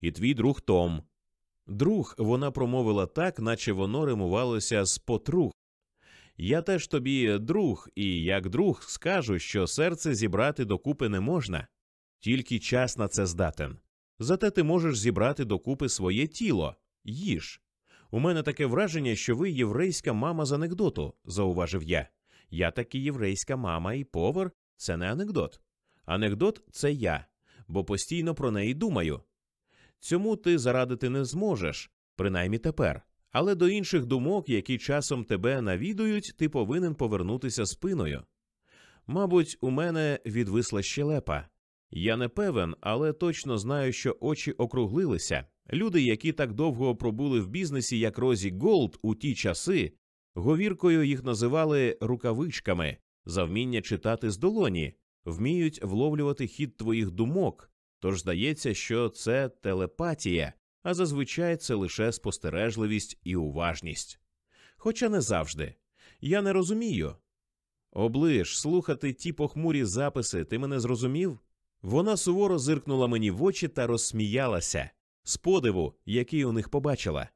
і твій друг Том. Друг вона промовила так, наче воно римувалося з потруг. Я теж тобі друг, і як друг скажу, що серце зібрати докупи не можна, тільки час на це здатен. Зате ти можеш зібрати докупи своє тіло, їж. У мене таке враження, що ви єврейська мама з анекдоту, зауважив я. Я таки єврейська мама і повар це не анекдот. Анекдот це я, бо постійно про неї думаю. Цьому ти зарадити не зможеш, принаймні тепер. Але до інших думок, які часом тебе навідують, ти повинен повернутися спиною. Мабуть, у мене відвисла щелепа. Я не певен, але точно знаю, що очі округлилися. Люди, які так довго пробули в бізнесі, як Розі Голд у ті часи, говіркою їх називали рукавичками за вміння читати з долоні, вміють вловлювати хід твоїх думок. Тож здається, що це телепатія, а зазвичай це лише спостережливість і уважність. Хоча не завжди. Я не розумію. Облиш, слухати ті похмурі записи, ти мене зрозумів? Вона суворо зиркнула мені в очі та розсміялася з подиву, який у них побачила.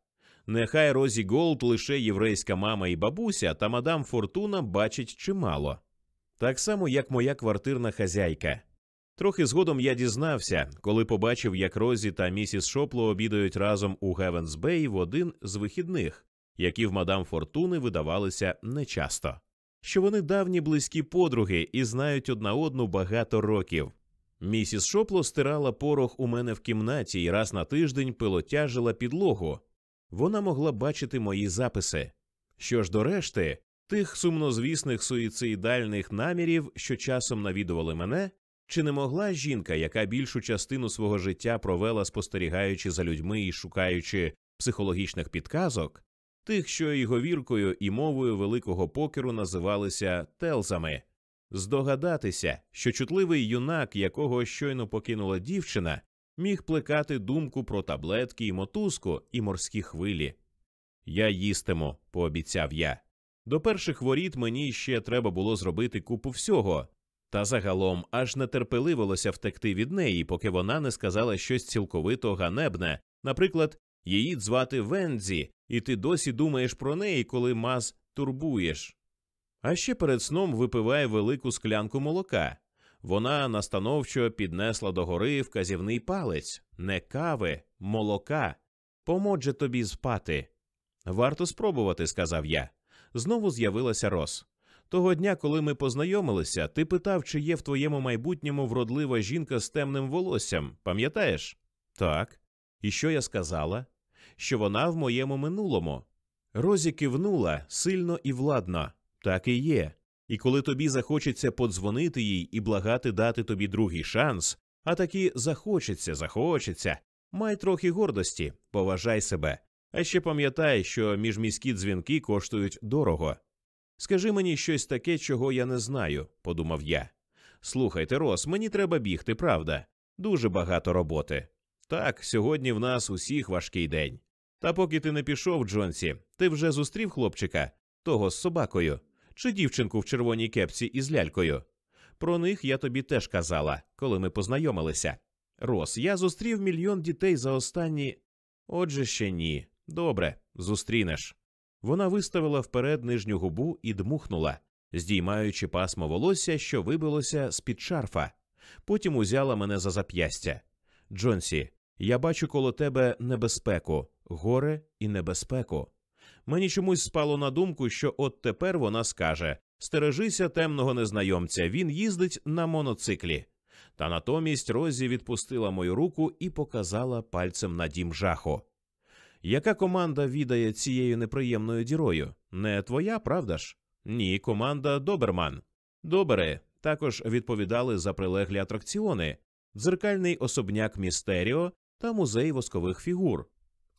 Нехай Розі Голд лише єврейська мама і бабуся, та мадам Фортуна бачить чимало. Так само, як моя квартирна хазяйка. Трохи згодом я дізнався, коли побачив, як Розі та місіс Шопло обідають разом у Гевенс Бей в один з вихідних, які в мадам Фортуни видавалися нечасто, що вони давні близькі подруги і знають одна одну багато років. Місіс Шопло стирала порох у мене в кімнаті і раз на тиждень пилотяжила підлогу. Вона могла бачити мої записи. Що ж до решти, тих сумнозвісних суїцидальних намірів, що часом навідували мене, чи не могла жінка, яка більшу частину свого життя провела спостерігаючи за людьми і шукаючи психологічних підказок, тих, що і говіркою, і мовою великого покеру називалися телзами, здогадатися, що чутливий юнак, якого щойно покинула дівчина, міг плекати думку про таблетки і мотузку і морські хвилі. Я їстиму, пообіцяв я. До перших воріт мені ще треба було зробити купу всього, та загалом аж нетерпеливилося втекти від неї, поки вона не сказала щось цілковито ганебне, наприклад, її звати Вензі, і ти досі думаєш про неї, коли маз турбуєш. А ще перед сном випиває велику склянку молока. Вона настановчо піднесла до гори вказівний палець, не кави, молока. Поможе тобі спати. Варто спробувати, сказав я. Знову з'явилася Рос. Того дня, коли ми познайомилися, ти питав, чи є в твоєму майбутньому вродлива жінка з темним волоссям, пам'ятаєш? Так. І що я сказала? Що вона в моєму минулому. Розі кивнула сильно і владно. Так і є. І коли тобі захочеться подзвонити їй і благати дати тобі другий шанс, а таки захочеться, захочеться, май трохи гордості, поважай себе. А ще пам'ятай, що міжміські дзвінки коштують дорого. Скажи мені щось таке, чого я не знаю, подумав я. Слухайте, Розі, мені треба бігти, правда? Дуже багато роботи. Так, сьогодні в нас усіх важкий день. Та поки ти не пішов, Джонсі, ти вже зустрів хлопчика, того з собакою, чи дівчинку в червоній кепці із лялькою. Про них я тобі теж казала, коли ми познайомилися. Рос, я зустрів мільйон дітей за останні. Отже, ще ні. Добре, зустрінеш. Вона виставила вперед нижню губу і дмухнула, здіймаючи пасмо волосся, що вибилося з під шарфа. Потім узяла мене за зап'ястя. Джонсі, я бачу коло тебе небезпеку, горе і небезпеку. Мені чомусь спало на думку, що от тепер вона скаже стережися темного незнайомця, він їздить на моноциклі. Та натомість Розі відпустила мою руку і показала пальцем на дім жаху. Яка команда відає цією неприємною дірою? Не твоя, правда ж? Ні, команда Доберман. Добре, також відповідали за прилеглі атракціони, дзеркальний особняк Містеріо та музей воскових фігур.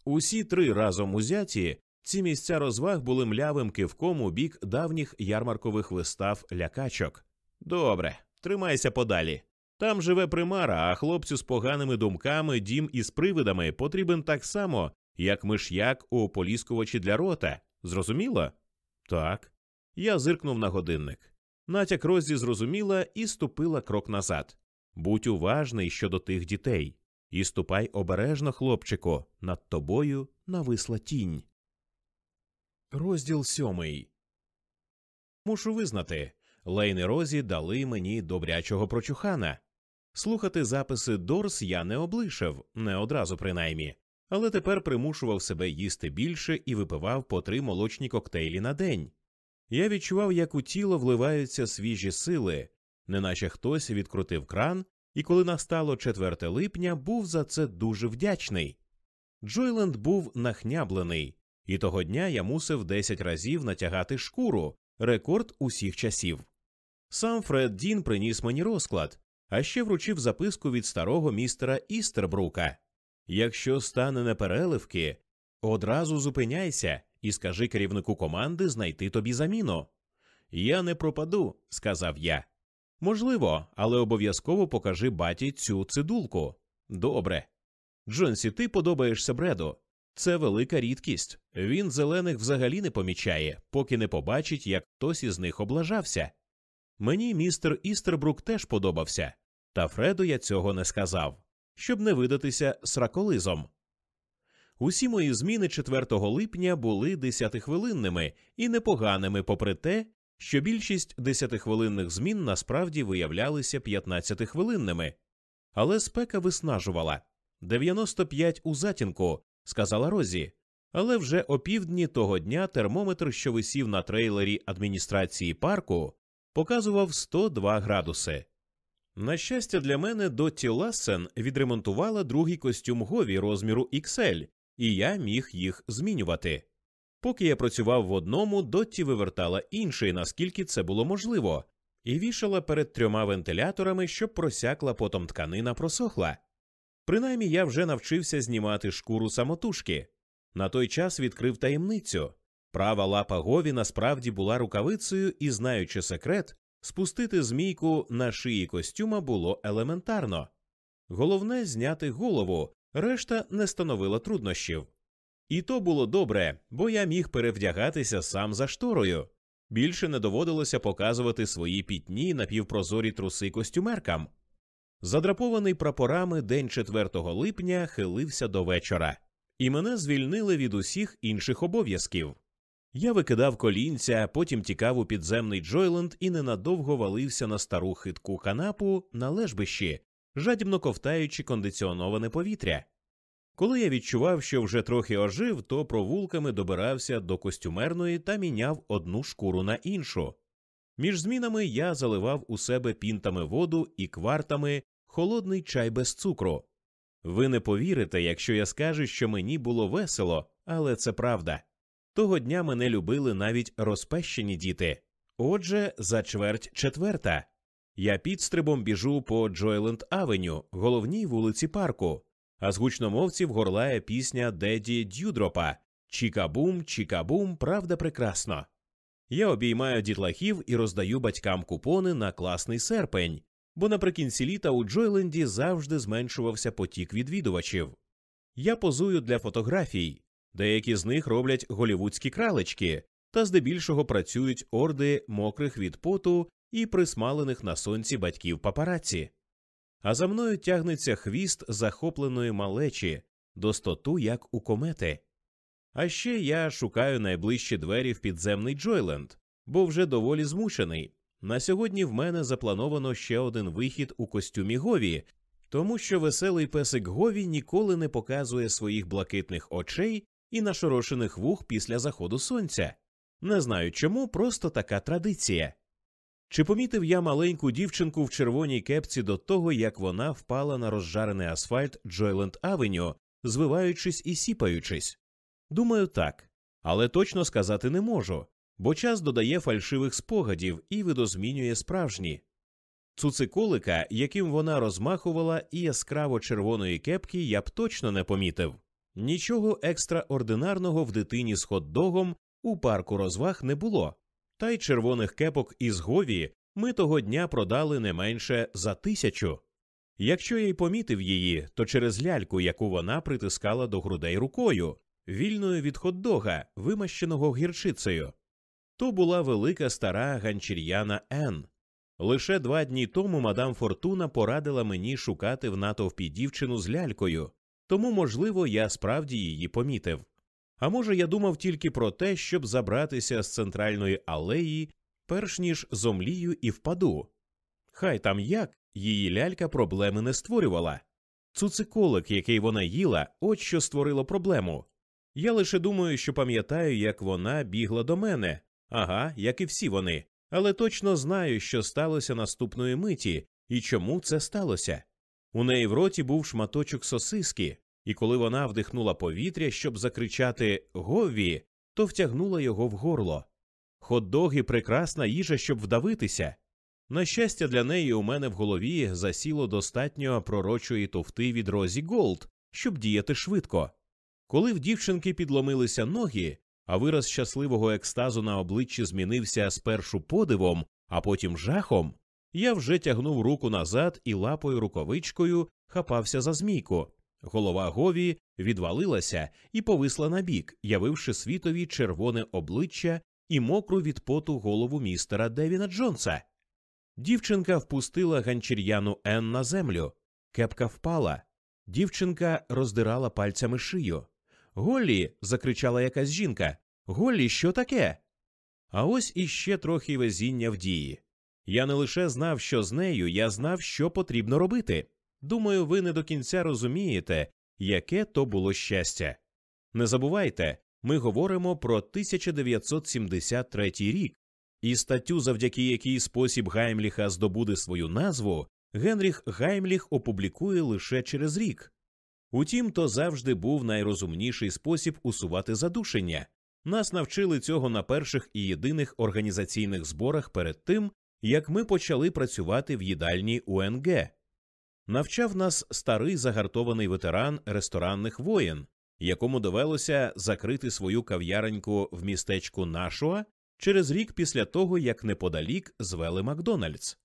Усі три разом узяті ці місця розваг були млявим кивком у бік давніх ярмаркових вистав лякачок. Добре, тримайся подалі. Там живе примара, а хлопцю з поганими думками, дім із привидами потрібен так само, як миш'як у поліскувачі для рота. Зрозуміло? Так. Я зиркнув на годинник. Натяк Розі зрозуміла і ступила крок назад. Будь уважний щодо тих дітей. І ступай обережно, хлопчику, над тобою нависла тінь. Розділ сьомий. Мушу визнати, Лейн і Розі дали мені добрячого прочухана. Слухати записи Дорс я не облишив, не одразу принаймні, але тепер примушував себе їсти більше і випивав по три молочні коктейлі на день. Я відчував, як у тіло вливаються свіжі сили, неначе хтось відкрутив кран, і коли настало 4 липня, був за це дуже вдячний. Джойленд був нахняблений, і того дня я мусив 10 разів натягати шкуру, рекорд усіх часів. Сам Фред Дін приніс мені розклад, а ще вручив записку від старого містера Істербрука. Якщо стане непереливки, одразу зупиняйся і скажи керівнику команди знайти тобі заміну. Я не пропаду, сказав я. Можливо, але обов'язково покажи баті цю цидулку. Добре. Джонсі, ти подобаєшся Бреду. Це велика рідкість. Він зелених взагалі не помічає, поки не побачить, як хтось із них облажався. Мені містер Істербрук теж подобався, та Фреду я цього не сказав, щоб не видатися сраколизом. Усі мої зміни 4 липня були десятихвилинними і непоганими, попри те, що більшість десятихвилинних змін насправді виявлялися 15-хвилинними. Але спека виснажувала 95 у затінку, сказала Розі. Але вже опівдні того дня термометр, що висів на трейлері адміністрації парку, показував 102 градуси. На щастя, для мене Дотті Лассен відремонтувала другий костюм Гові розміру XL, і я міг їх змінювати. Поки я працював в одному, Дотті вивертала інший, наскільки це було можливо, і вішала перед трьома вентиляторами, щоб просякла потом тканина просохла. Принаймні я вже навчився знімати шкуру самотужки. На той час відкрив таємницю. Права лапа Гові насправді була рукавицею, і, знаючи секрет, спустити змійку на шиї костюма було елементарно. Головне зняти голову, решта не становила труднощів. І то було добре, бо я міг перевдягатися сам за шторою. Більше не доводилося показувати свої пітні напівпрозорі труси костюмеркам. Задрапований прапорами день 4 липня хилився до вечора, і мене звільнили від усіх інших обов'язків. Я викидав колінця, потім тікав у підземний Джойленд і ненадовго валився на стару хитку канапу на лежбищі, жадібно ковтаючи кондиціоноване повітря. Коли я відчував, що вже трохи ожив, то провулками добирався до костюмерної та міняв одну шкуру на іншу. Між змінами я заливав у себе пінтами воду і квартами холодний чай без цукру. Ви не повірите, якщо я скажу, що мені було весело, але це правда. Того дня мене любили навіть розпещені діти. Отже, за чверть четверта. Я підстрибом біжу по Джойленд Авеню, головній вулиці парку, а з гучномовців горлає пісня Деді Дюдропа Чікабум, Чікабум, правда прекрасно. Я обіймаю дітлахів і роздаю батькам купони на класний серпень, бо наприкінці літа у Джойленді завжди зменшувався потік відвідувачів. Я позую для фотографій, деякі з них роблять голівудські кралечки, та здебільшого працюють орди мокрих від поту і присмалених на сонці батьків папараці. А за мною тягнеться хвіст захопленої малечі, достоту, як у комети. А ще я шукаю найближчі двері в підземний Джойленд, бо вже доволі змушений. На сьогодні в мене заплановано ще один вихід у костюмі Гові, тому що веселий песик Гові ніколи не показує своїх блакитних очей і нашорошених вух після заходу сонця. Не знаю чому, просто така традиція. Чи помітив я маленьку дівчинку в червоній кепці до того, як вона впала на розжарений асфальт Джойленд Авеню, звиваючись і сіпаючись? Думаю, так, але точно сказати не можу, бо час додає фальшивих спогадів і видозмінює справжні. Цуциколика, яким вона розмахувала, і яскраво червоної кепки я б точно не помітив. Нічого екстраординарного в дитині з хот-догом у парку розваг не було, та й червоних кепок із Гові ми того дня продали не менше за тисячу. Якщо я й помітив її, то через ляльку, яку вона притискала до грудей рукою, вільною від хот-дога, вимащеного гірчицею. То була велика стара ганчір'яна Н. Лише два дні тому мадам Фортуна порадила мені шукати в натовпі дівчину з лялькою, тому, можливо, я справді її помітив. А може, я думав тільки про те, щоб забратися з центральної алеї, перш ніж зомлію і впаду. Хай там як, її лялька проблеми не створювала. Цуциколик, який вона їла, от що створило проблему. Я лише думаю, що пам'ятаю, як вона бігла до мене, ага, як і всі вони, але точно знаю, що сталося наступної миті і чому це сталося. У неї в роті був шматочок сосиски, і коли вона вдихнула повітря, щоб закричати Гові, то втягнула його в горло. Хот-доги – прекрасна їжа, щоб вдавитися. На щастя, для неї у мене в голові засіло достатньо пророчої товти від Розі Голд, щоб діяти швидко. Коли в дівчинки підломилися ноги, а вираз щасливого екстазу на обличчі змінився спершу подивом, а потім жахом, я вже тягнув руку назад і лапою рукавичкою хапався за змійку. Голова Гові відвалилася і повисла набік, явивши світові червоне обличчя і мокру від поту голову містера Девіна Джонса. Дівчинка впустила ганчір'яну Ен на землю. Кепка впала. Дівчинка роздирала пальцями шию. Голлі. закричала якась жінка. Голлі, що таке? А ось іще трохи везіння в дії. Я не лише знав, що з нею, я знав, що потрібно робити. Думаю, ви не до кінця розумієте, яке то було щастя. Не забувайте, ми говоримо про 1973 рік, і статтю, завдяки якій спосіб Гаймліха здобуде свою назву, Генріх Гаймліх опублікує лише через рік. Утім, то завжди був найрозумніший спосіб усувати задушення. Нас навчили цього на перших і єдиних організаційних зборах перед тим, як ми почали працювати в їдальні УНГ. Навчав нас старий загартований ветеран ресторанних воєн, якому довелося закрити свою кав'яреньку в містечку Нашуа через рік після того, як неподалік звели Макдональдс.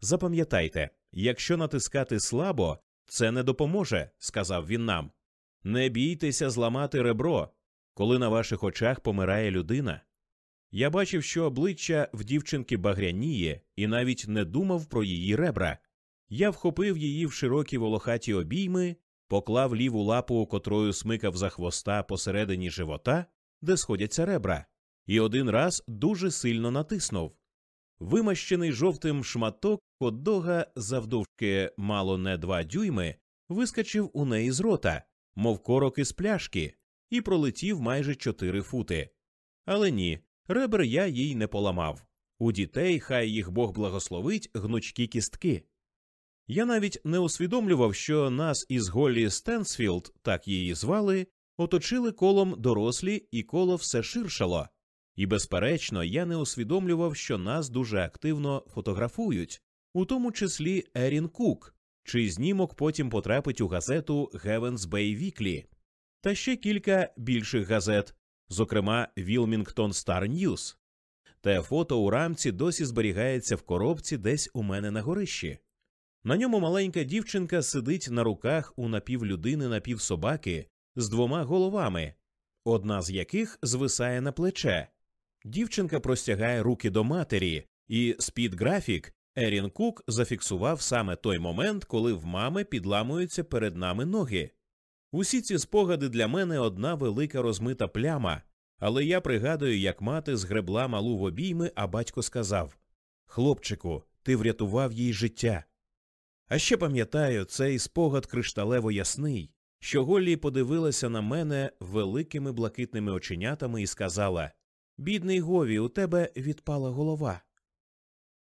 Запам'ятайте, якщо натискати слабо, це не допоможе, сказав він нам. Не бійтеся зламати ребро, коли на ваших очах помирає людина. Я бачив, що обличчя в дівчинки багряніє, і навіть не думав про її ребра. Я вхопив її в широкі волохаті обійми, поклав ліву лапу, котрою смикав за хвоста посередині живота, де сходяться ребра, і один раз дуже сильно натиснув. Вимащений жовтим шматок хот-дога завдовжки мало не два дюйми, вискочив у неї з рота, мов корок із пляшки, і пролетів майже чотири фути. Але ні, ребер я їй не поламав. У дітей, хай їх Бог благословить, гнучкі кістки. Я навіть не усвідомлював, що нас із Голлі Стенсфілд, так її звали, оточили колом дорослі, і коло все ширшало. І, безперечно, я не усвідомлював, що нас дуже активно фотографують, у тому числі Ерін Кук, чий знімок потім потрапить у газету Heaven's Bay Weekly, та ще кілька більших газет, зокрема Wilmington Star News. Те фото у рамці досі зберігається в коробці десь у мене на горищі. На ньому маленька дівчинка сидить на руках у напівлюдини напівсобаки з двома головами, одна з яких звисає на плече. Дівчинка простягає руки до матері, і з-під графік Ерін Кук зафіксував саме той момент, коли в мами підламуються перед нами ноги. Усі ці спогади для мене одна велика розмита пляма, але я пригадую, як мати згребла малу в обійми, а батько сказав Хлопчику, ти врятував їй життя. А ще пам'ятаю цей спогад кришталево ясний, що Голлі подивилася на мене великими блакитними оченятами і сказала Бідний Гові, у тебе відпала голова.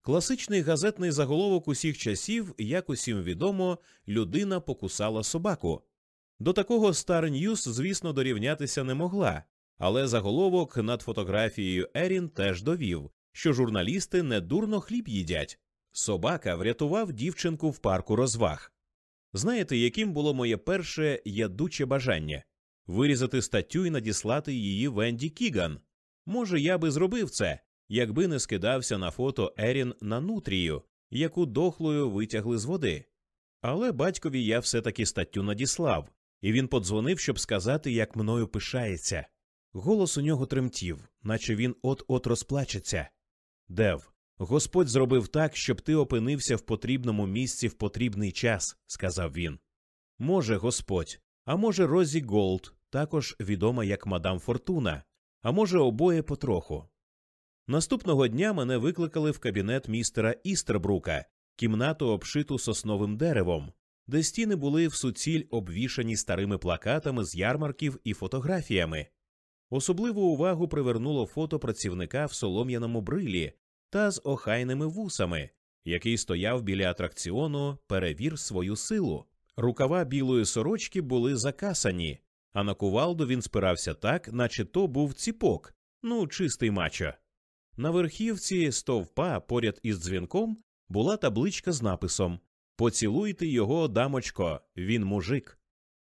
Класичний газетний заголовок усіх часів, як усім відомо, людина покусала собаку. До такого Star News, звісно, дорівнятися не могла, але заголовок над фотографією Ерін теж довів, що журналісти недурно хліб їдять. Собака врятував дівчинку в парку розваг. Знаєте, яким було моє перше ядуче бажання вирізати статтю і надіслати її Венді Кіган. Може, я би зробив це, якби не скидався на фото Ерін на нутрію, яку дохлою витягли з води. Але батькові я все таки статтю надіслав, і він подзвонив, щоб сказати, як мною пишається. Голос у нього тремтів, наче він от-от розплачеться. Дев, Господь зробив так, щоб ти опинився в потрібному місці в потрібний час, сказав він. Може, Господь, а може, Розі Голд, також відома як мадам Фортуна, а може, обоє потроху. Наступного дня мене викликали в кабінет містера Істербрука, кімнату обшиту сосновим деревом, де стіни були в суціль обвішані старими плакатами з ярмарків і фотографіями. Особливу увагу привернуло фото працівника в солом'яному брилі та з охайними вусами, який стояв біля атракціону Перевір свою силу. Рукава білої сорочки були закасані, а на кувалду він спирався так, наче то був ціпок, ну, чистий мачо. На верхівці стовпа поряд із дзвінком була табличка з написом Поцілуйте його, дамочко, він мужик.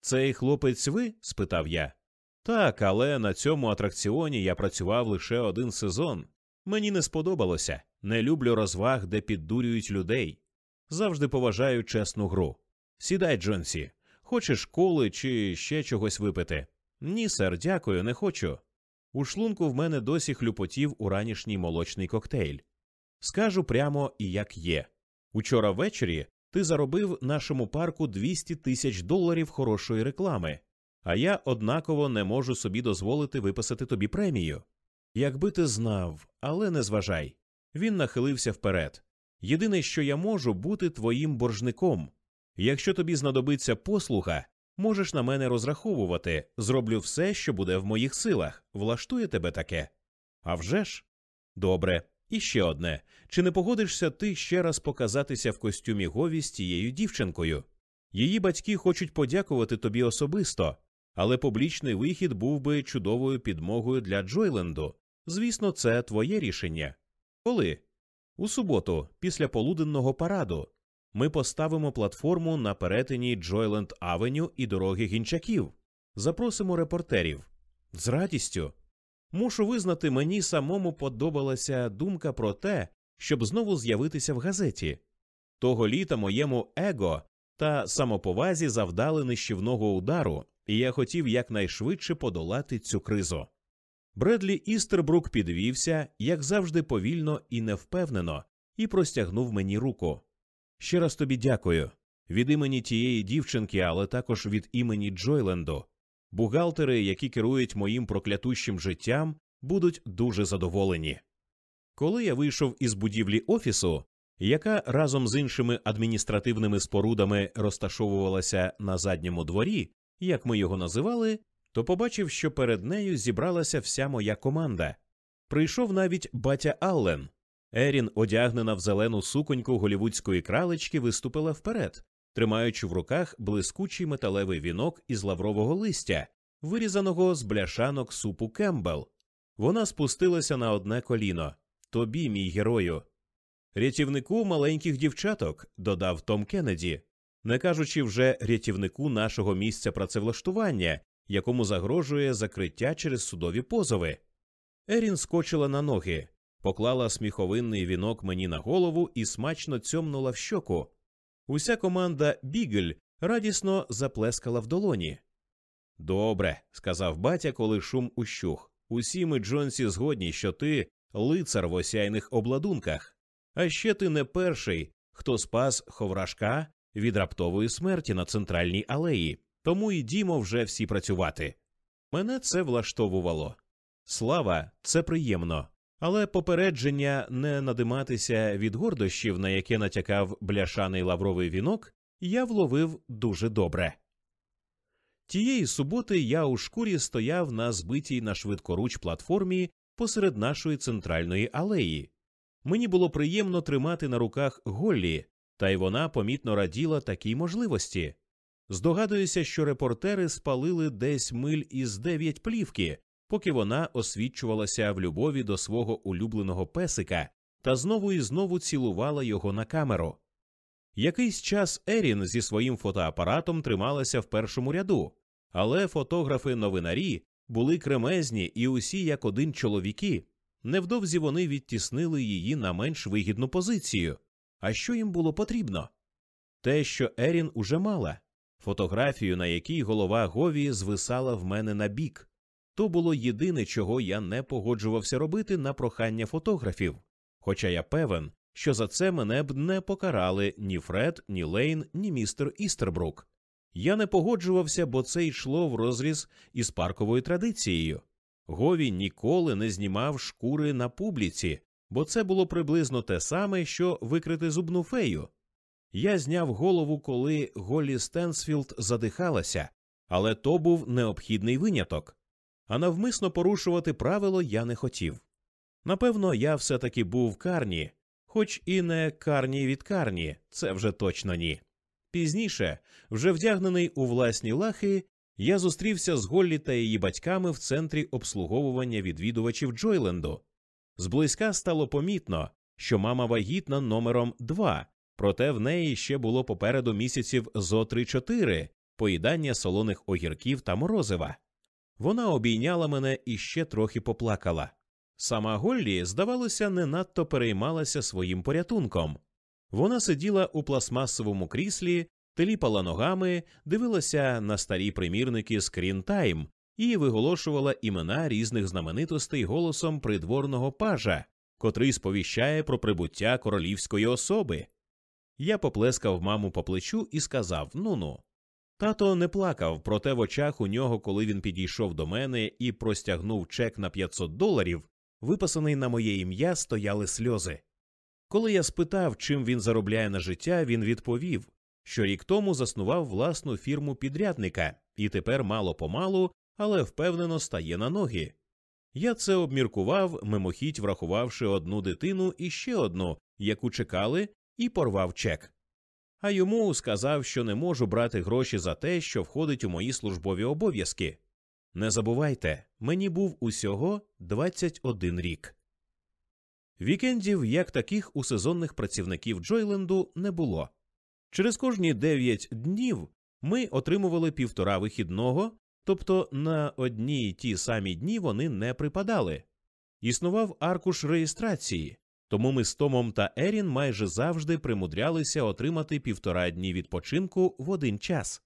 Цей хлопець ви? спитав я. Так, але на цьому атракціоні я працював лише один сезон. Мені не сподобалося, не люблю розваг, де піддурюють людей. Завжди поважаю чесну гру. Сідай, Джонсі, хочеш коли чи ще чогось випити? Ні, сер, дякую, не хочу. У шлунку в мене досі хлюпотів уранішній молочний коктейль. Скажу прямо і як є. Учора ввечері ти заробив нашому парку 200 тисяч доларів хорошої реклами, а я однаково не можу собі дозволити виписати тобі премію. Якби ти знав, але не зважай. Він нахилився вперед. Єдине, що я можу, бути твоїм боржником. Якщо тобі знадобиться послуга, можеш на мене розраховувати, зроблю все, що буде в моїх силах. Влаштує тебе таке? А вже ж? Добре. І ще одне чи не погодишся ти ще раз показатися в костюмі Гові з тією дівчинкою? Її батьки хочуть подякувати тобі особисто, але публічний вихід був би чудовою підмогою для Джойленду. Звісно, це твоє рішення. Коли? У суботу, після полуденного параду, ми поставимо платформу на перетині Джойленд Авеню і дороги гінчаків. Запросимо репортерів. З радістю. Мушу визнати, мені самому подобалася думка про те, щоб знову з'явитися в газеті. Того літа моєму его та самоповазі завдали нищівного удару, і я хотів якнайшвидше подолати цю кризу. Бредлі Істербрук підвівся, як завжди, повільно і невпевнено, і простягнув мені руку. Ще раз тобі дякую від імені тієї дівчинки, але також від імені Джойленду. Бухгалтери, які керують моїм проклятущим життям, будуть дуже задоволені. Коли я вийшов із будівлі офісу, яка разом з іншими адміністративними спорудами розташовувалася на задньому дворі, як ми його називали, то побачив, що перед нею зібралася вся моя команда. Прийшов навіть батя Аллен. Ерін, одягнена в зелену суконьку голівудської кралечки, виступила вперед, тримаючи в руках блискучий металевий вінок із лаврового листя, вирізаного з бляшанок супу Кембл. Вона спустилася на одне коліно. Тобі, мій герою. Рятівнику маленьких дівчаток, додав Том Кеннеді, не кажучи вже рятівнику нашого місця працевлаштування, якому загрожує закриття через судові позови. Ерін скочила на ноги, поклала сміховинний вінок мені на голову і смачно цьомнула в щоку. Уся команда Бігель радісно заплескала в долоні. Добре, сказав батя, коли шум ущух. Усі ми, Джонсі, згодні, що ти лицар в осяйних обладунках. А ще ти не перший, хто спас ховрашка від раптової смерті на центральній алеї, тому йдімо вже всі працювати. Мене це влаштовувало. Слава, це приємно, але попередження не надиматися від гордощів, на яке натякав бляшаний лавровий вінок, я вловив дуже добре. Тієї суботи я у шкурі стояв на збитій на швидкоруч платформі посеред нашої центральної алеї. Мені було приємно тримати на руках Голлі, та й вона помітно раділа такій можливості. Здогадуюся, що репортери спалили десь миль із дев'ять плівки, поки вона освічувалася в любові до свого улюбленого песика та знову і знову цілувала його на камеру. Якийсь час Ерін зі своїм фотоапаратом трималася в першому ряду, але фотографи новинарі були кремезні і усі як один чоловіки. Невдовзі вони відтіснили її на менш вигідну позицію. А що їм було потрібно? Те, що Ерін уже мала фотографію, на якій голова Гові звисала в мене на бік. То було єдине, чого я не погоджувався робити на прохання фотографів. Хоча я певен, що за це мене б не покарали ні Фред, ні Лейн, ні містер Істербрук. Я не погоджувався, бо це йшло в розріз із парковою традицією. Гові ніколи не знімав шкури на публіці, бо це було приблизно те саме, що викрити зубну фею. Я зняв голову, коли Голлі Стенсфілд задихалася, але то був необхідний виняток. А навмисно порушувати правило я не хотів. Напевно, я все таки був карні, хоч і не карні від карні, це вже точно ні. Пізніше, вже вдягнений у власні лахи, я зустрівся з Голлі та її батьками в центрі обслуговування відвідувачів Джойленду. Зблизька стало помітно, що мама вагітна номером 2, проте в неї ще було попереду місяців зо 3-4 поїдання солоних огірків та морозива. Вона обійняла мене і ще трохи поплакала. Сама Голлі, здавалося, не надто переймалася своїм порятунком. Вона сиділа у пластмасовому кріслі, теліпала ногами, дивилася на старі примірники Time і виголошувала імена різних знаменитостей голосом придворного пажа, котрий сповіщає про прибуття королівської особи. Я поплескав маму по плечу і сказав ну ну. Тато не плакав, проте в очах у нього, коли він підійшов до мене і простягнув чек на 500 доларів, виписаний на моє ім'я, стояли сльози. Коли я спитав, чим він заробляє на життя, він відповів, що рік тому заснував власну фірму підрядника і тепер мало помалу, але впевнено стає на ноги. Я це обміркував, мимохідь врахувавши одну дитину і ще одну, яку чекали, і порвав чек. А йому сказав, що не можу брати гроші за те, що входить у мої службові обов'язки. Не забувайте, мені був усього 21 рік. Вікендів, як таких у сезонних працівників Джойленду, не було. Через кожні 9 днів ми отримували півтора вихідного, тобто на одні й ті самі дні вони не припадали. Існував аркуш реєстрації, тому ми з Томом та Ерін майже завжди примудрялися отримати півтора дні відпочинку в один час.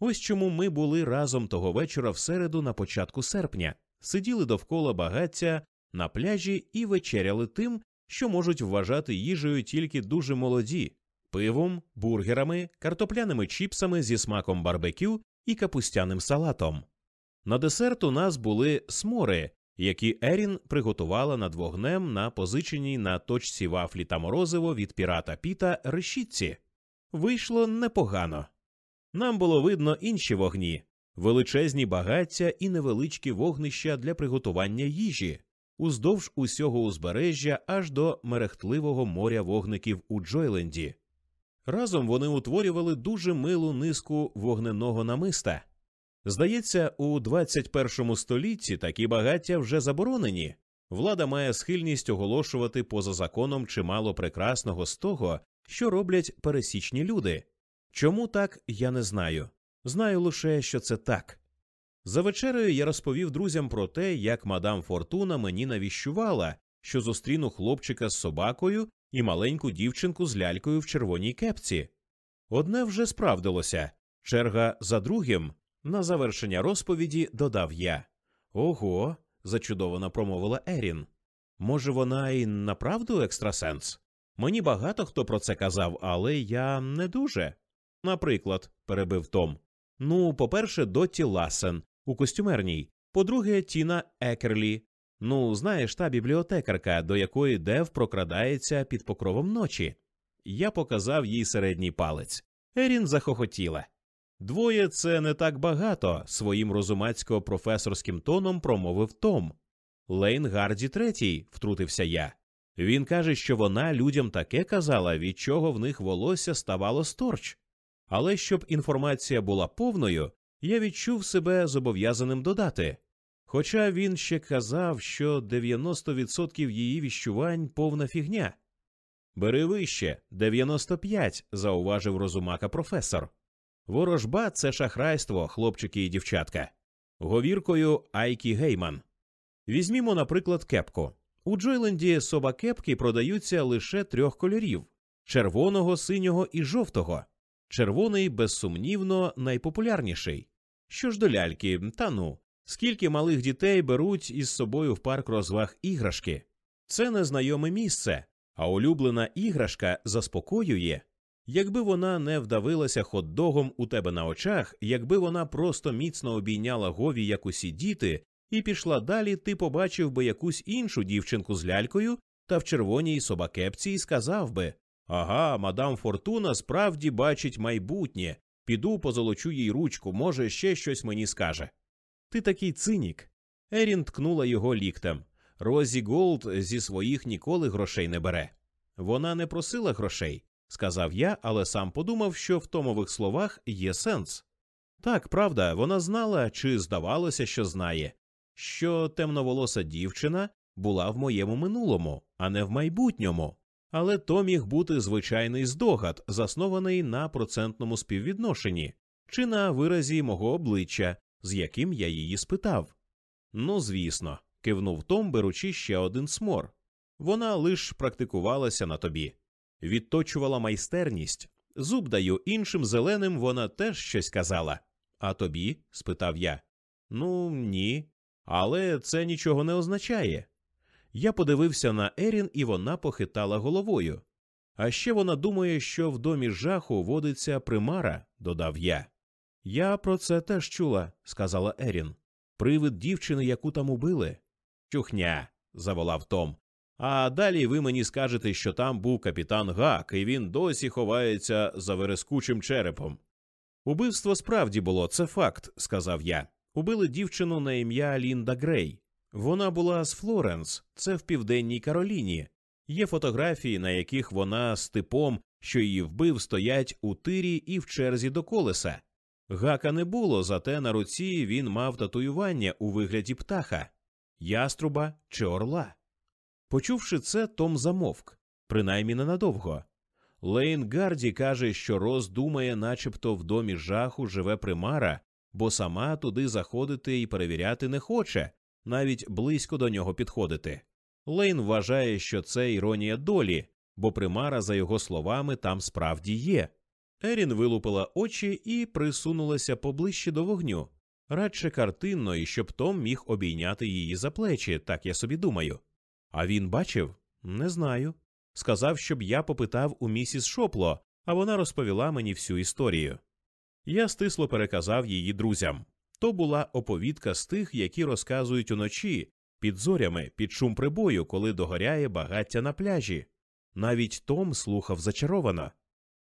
Ось чому ми були разом того вечора в середу на початку серпня, сиділи довкола багаття на пляжі і вечеряли тим, що можуть вважати їжею тільки дуже молоді пивом, бургерами, картопляними чіпсами зі смаком барбекю і капустяним салатом. На десерт у нас були смори, які Ерін приготувала над вогнем на позиченій на точці вафлі та морозиво від пірата Піта решітці. Вийшло непогано. Нам було видно інші вогні, величезні багаття і невеличкі вогнища для приготування їжі уздовж усього узбережжя аж до мерехтливого моря вогників у Джойленді. Разом вони утворювали дуже милу низку вогненого намиста. Здається, у 21 столітті такі багаття вже заборонені. Влада має схильність оголошувати поза законом чимало прекрасного з того, що роблять пересічні люди. Чому так, я не знаю. Знаю лише, що це так. За вечерею я розповів друзям про те, як мадам Фортуна мені навіщувала, що зустріну хлопчика з собакою і маленьку дівчинку з лялькою в червоній кепці. Одне вже справдилося черга за другим. На завершення розповіді додав я. Ого, зачудовано промовила Ерін. Може, вона і направду екстрасенс? Мені багато хто про це казав, але я не дуже. Наприклад, перебив Том. Ну, по-перше, Дотті Лассен у костюмерній, по-друге, Тіна Екерлі. Ну, знаєш, та бібліотекарка, до якої Дев прокрадається під покровом ночі. Я показав їй середній палець. Ерін захохотіла. Двоє це не так багато, своїм розумацько професорським тоном промовив Том. Лейн Гарді третій, втрутився я. Він каже, що вона людям таке казала, від чого в них волосся ставало сторч. Але щоб інформація була повною, я відчув себе зобов'язаним додати. Хоча він ще казав, що 90% її віщувань повна фігня. Бери вище 95, зауважив розумака професор. Ворожба це шахрайство, хлопчики і дівчатка. Говіркою Айкі Гейман. Візьмімо, наприклад, кепку. У Джойленді собакепки продаються лише трьох кольорів червоного, синього і жовтого. Червоний, безсумнівно, найпопулярніший. Що ж до ляльки, та ну, скільки малих дітей беруть із собою в парк розваг іграшки? Це незнайоме місце, а улюблена іграшка заспокоює. Якби вона не вдавилася хот-догом у тебе на очах, якби вона просто міцно обійняла Гові, як усі діти, і пішла далі, ти побачив би якусь іншу дівчинку з лялькою та в червоній собакепці і сказав би Ага, мадам Фортуна справді бачить майбутнє, піду позолочу їй ручку, може, ще щось мені скаже. Ти такий цинік. Ерін ткнула його ліктем. Розі Голд зі своїх ніколи грошей не бере. Вона не просила грошей, сказав я, але сам подумав, що в томових словах є сенс. Так, правда, вона знала чи здавалося, що знає, що темноволоса дівчина була в моєму минулому, а не в майбутньому. Але то міг бути звичайний здогад, заснований на процентному співвідношенні, чи на виразі мого обличчя, з яким я її спитав. Ну, звісно, кивнув Том, беручи ще один смор. Вона лиш практикувалася на тобі, відточувала майстерність. Зуб даю іншим зеленим вона теж щось казала. А тобі? спитав я. Ну, ні. Але це нічого не означає. Я подивився на Ерін, і вона похитала головою. А ще вона думає, що в домі жаху водиться примара, додав я. Я про це теж чула, сказала Ерін. Привид дівчини, яку там убили. Чухня, заволав Том. А далі ви мені скажете, що там був капітан Гак, і він досі ховається за верескучим черепом. Убивство справді було, це факт, сказав я. Убили дівчину на ім'я Лінда Грей. Вона була з Флоренс, це в південній Кароліні. Є фотографії, на яких вона з типом, що її вбив, стоять у тирі і в черзі до колеса. Гака не було, зате на руці він мав татуювання у вигляді птаха, яструба чи орла. Почувши це, Том замовк, принаймні ненадовго. Лейн Гарді каже, що Роз думає, начебто в домі жаху живе примара, бо сама туди заходити і перевіряти не хоче, навіть близько до нього підходити. Лейн вважає, що це іронія долі, бо примара, за його словами, там справді є. Ерін вилупила очі і присунулася поближче до вогню, радше картинно, і щоб Том міг обійняти її за плечі, так я собі думаю. А він бачив? Не знаю. Сказав, щоб я попитав у місіс Шопло, а вона розповіла мені всю історію. Я стисло переказав її друзям. То була оповідка з тих, які розказують уночі, під зорями, під шум прибою, коли догоряє багаття на пляжі. Навіть Том слухав зачаровано.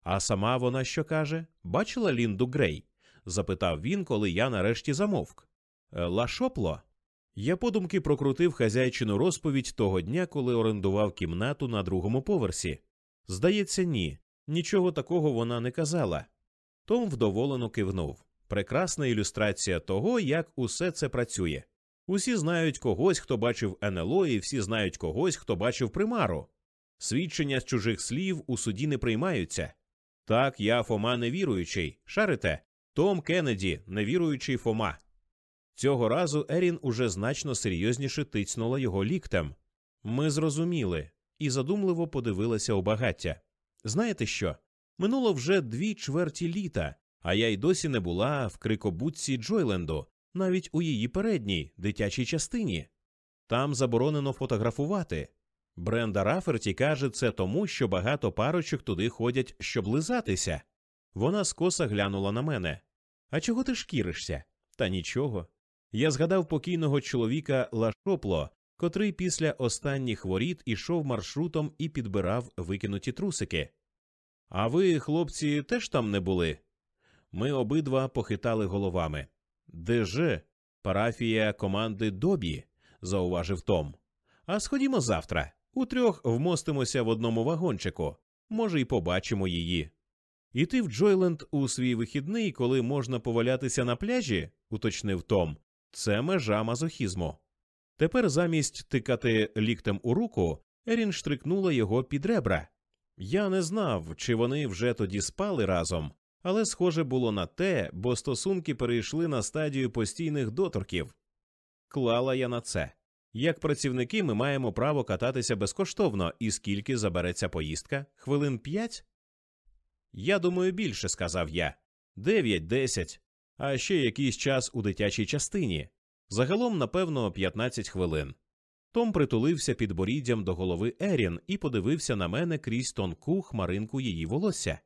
А сама вона що каже? Бачила Лінду Грей? запитав він, коли я нарешті замовк. «Е, Лашопло? Я подумки прокрутив хазяйчину розповідь того дня, коли орендував кімнату на другому поверсі. Здається, ні, нічого такого вона не казала. Том вдоволено кивнув. Прекрасна ілюстрація того, як усе це працює. Усі знають когось, хто бачив НЛО, і всі знають когось, хто бачив примару. Свідчення з чужих слів у суді не приймаються. Так, я Фома невіруючий. Шарите, Том Кеннеді, невіруючий Фома. Цього разу Ерін уже значно серйозніше тицнула його ліктем. Ми зрозуміли і задумливо подивилася у багаття. Знаєте що? Минуло вже дві чверті літа, а я й досі не була в крикобутці Джойленду, навіть у її передній дитячій частині. Там заборонено фотографувати. Бренда Раферті каже це тому, що багато парочок туди ходять, щоб лизатися. Вона скоса глянула на мене. А чого ти шкіришся? Та нічого. Я згадав покійного чоловіка Лашопло, котрий після останніх воріт ішов маршрутом і підбирав викинуті трусики. А ви, хлопці, теж там не були? Ми обидва похитали головами. Де же? Парафія команди Добі, зауважив Том. А сходімо завтра. Утрьох вмостимося в одному вагончику. Може, й побачимо її. Іти в Джойленд у свій вихідний, коли можна повалятися на пляжі, уточнив Том. Це межа мазохізму. Тепер замість тикати ліктем у руку, Ерін штрикнула його під ребра. Я не знав, чи вони вже тоді спали разом, але схоже було на те, бо стосунки перейшли на стадію постійних доторків. Клала я на це. Як працівники, ми маємо право кататися безкоштовно, і скільки забереться поїздка? Хвилин п'ять? Я думаю, більше, сказав я. Дев'ять, десять, а ще якийсь час у дитячій частині. Загалом, напевно, 15 хвилин. Том притулився під боріддям до голови Ерін і подивився на мене крізь тонку хмаринку її волосся.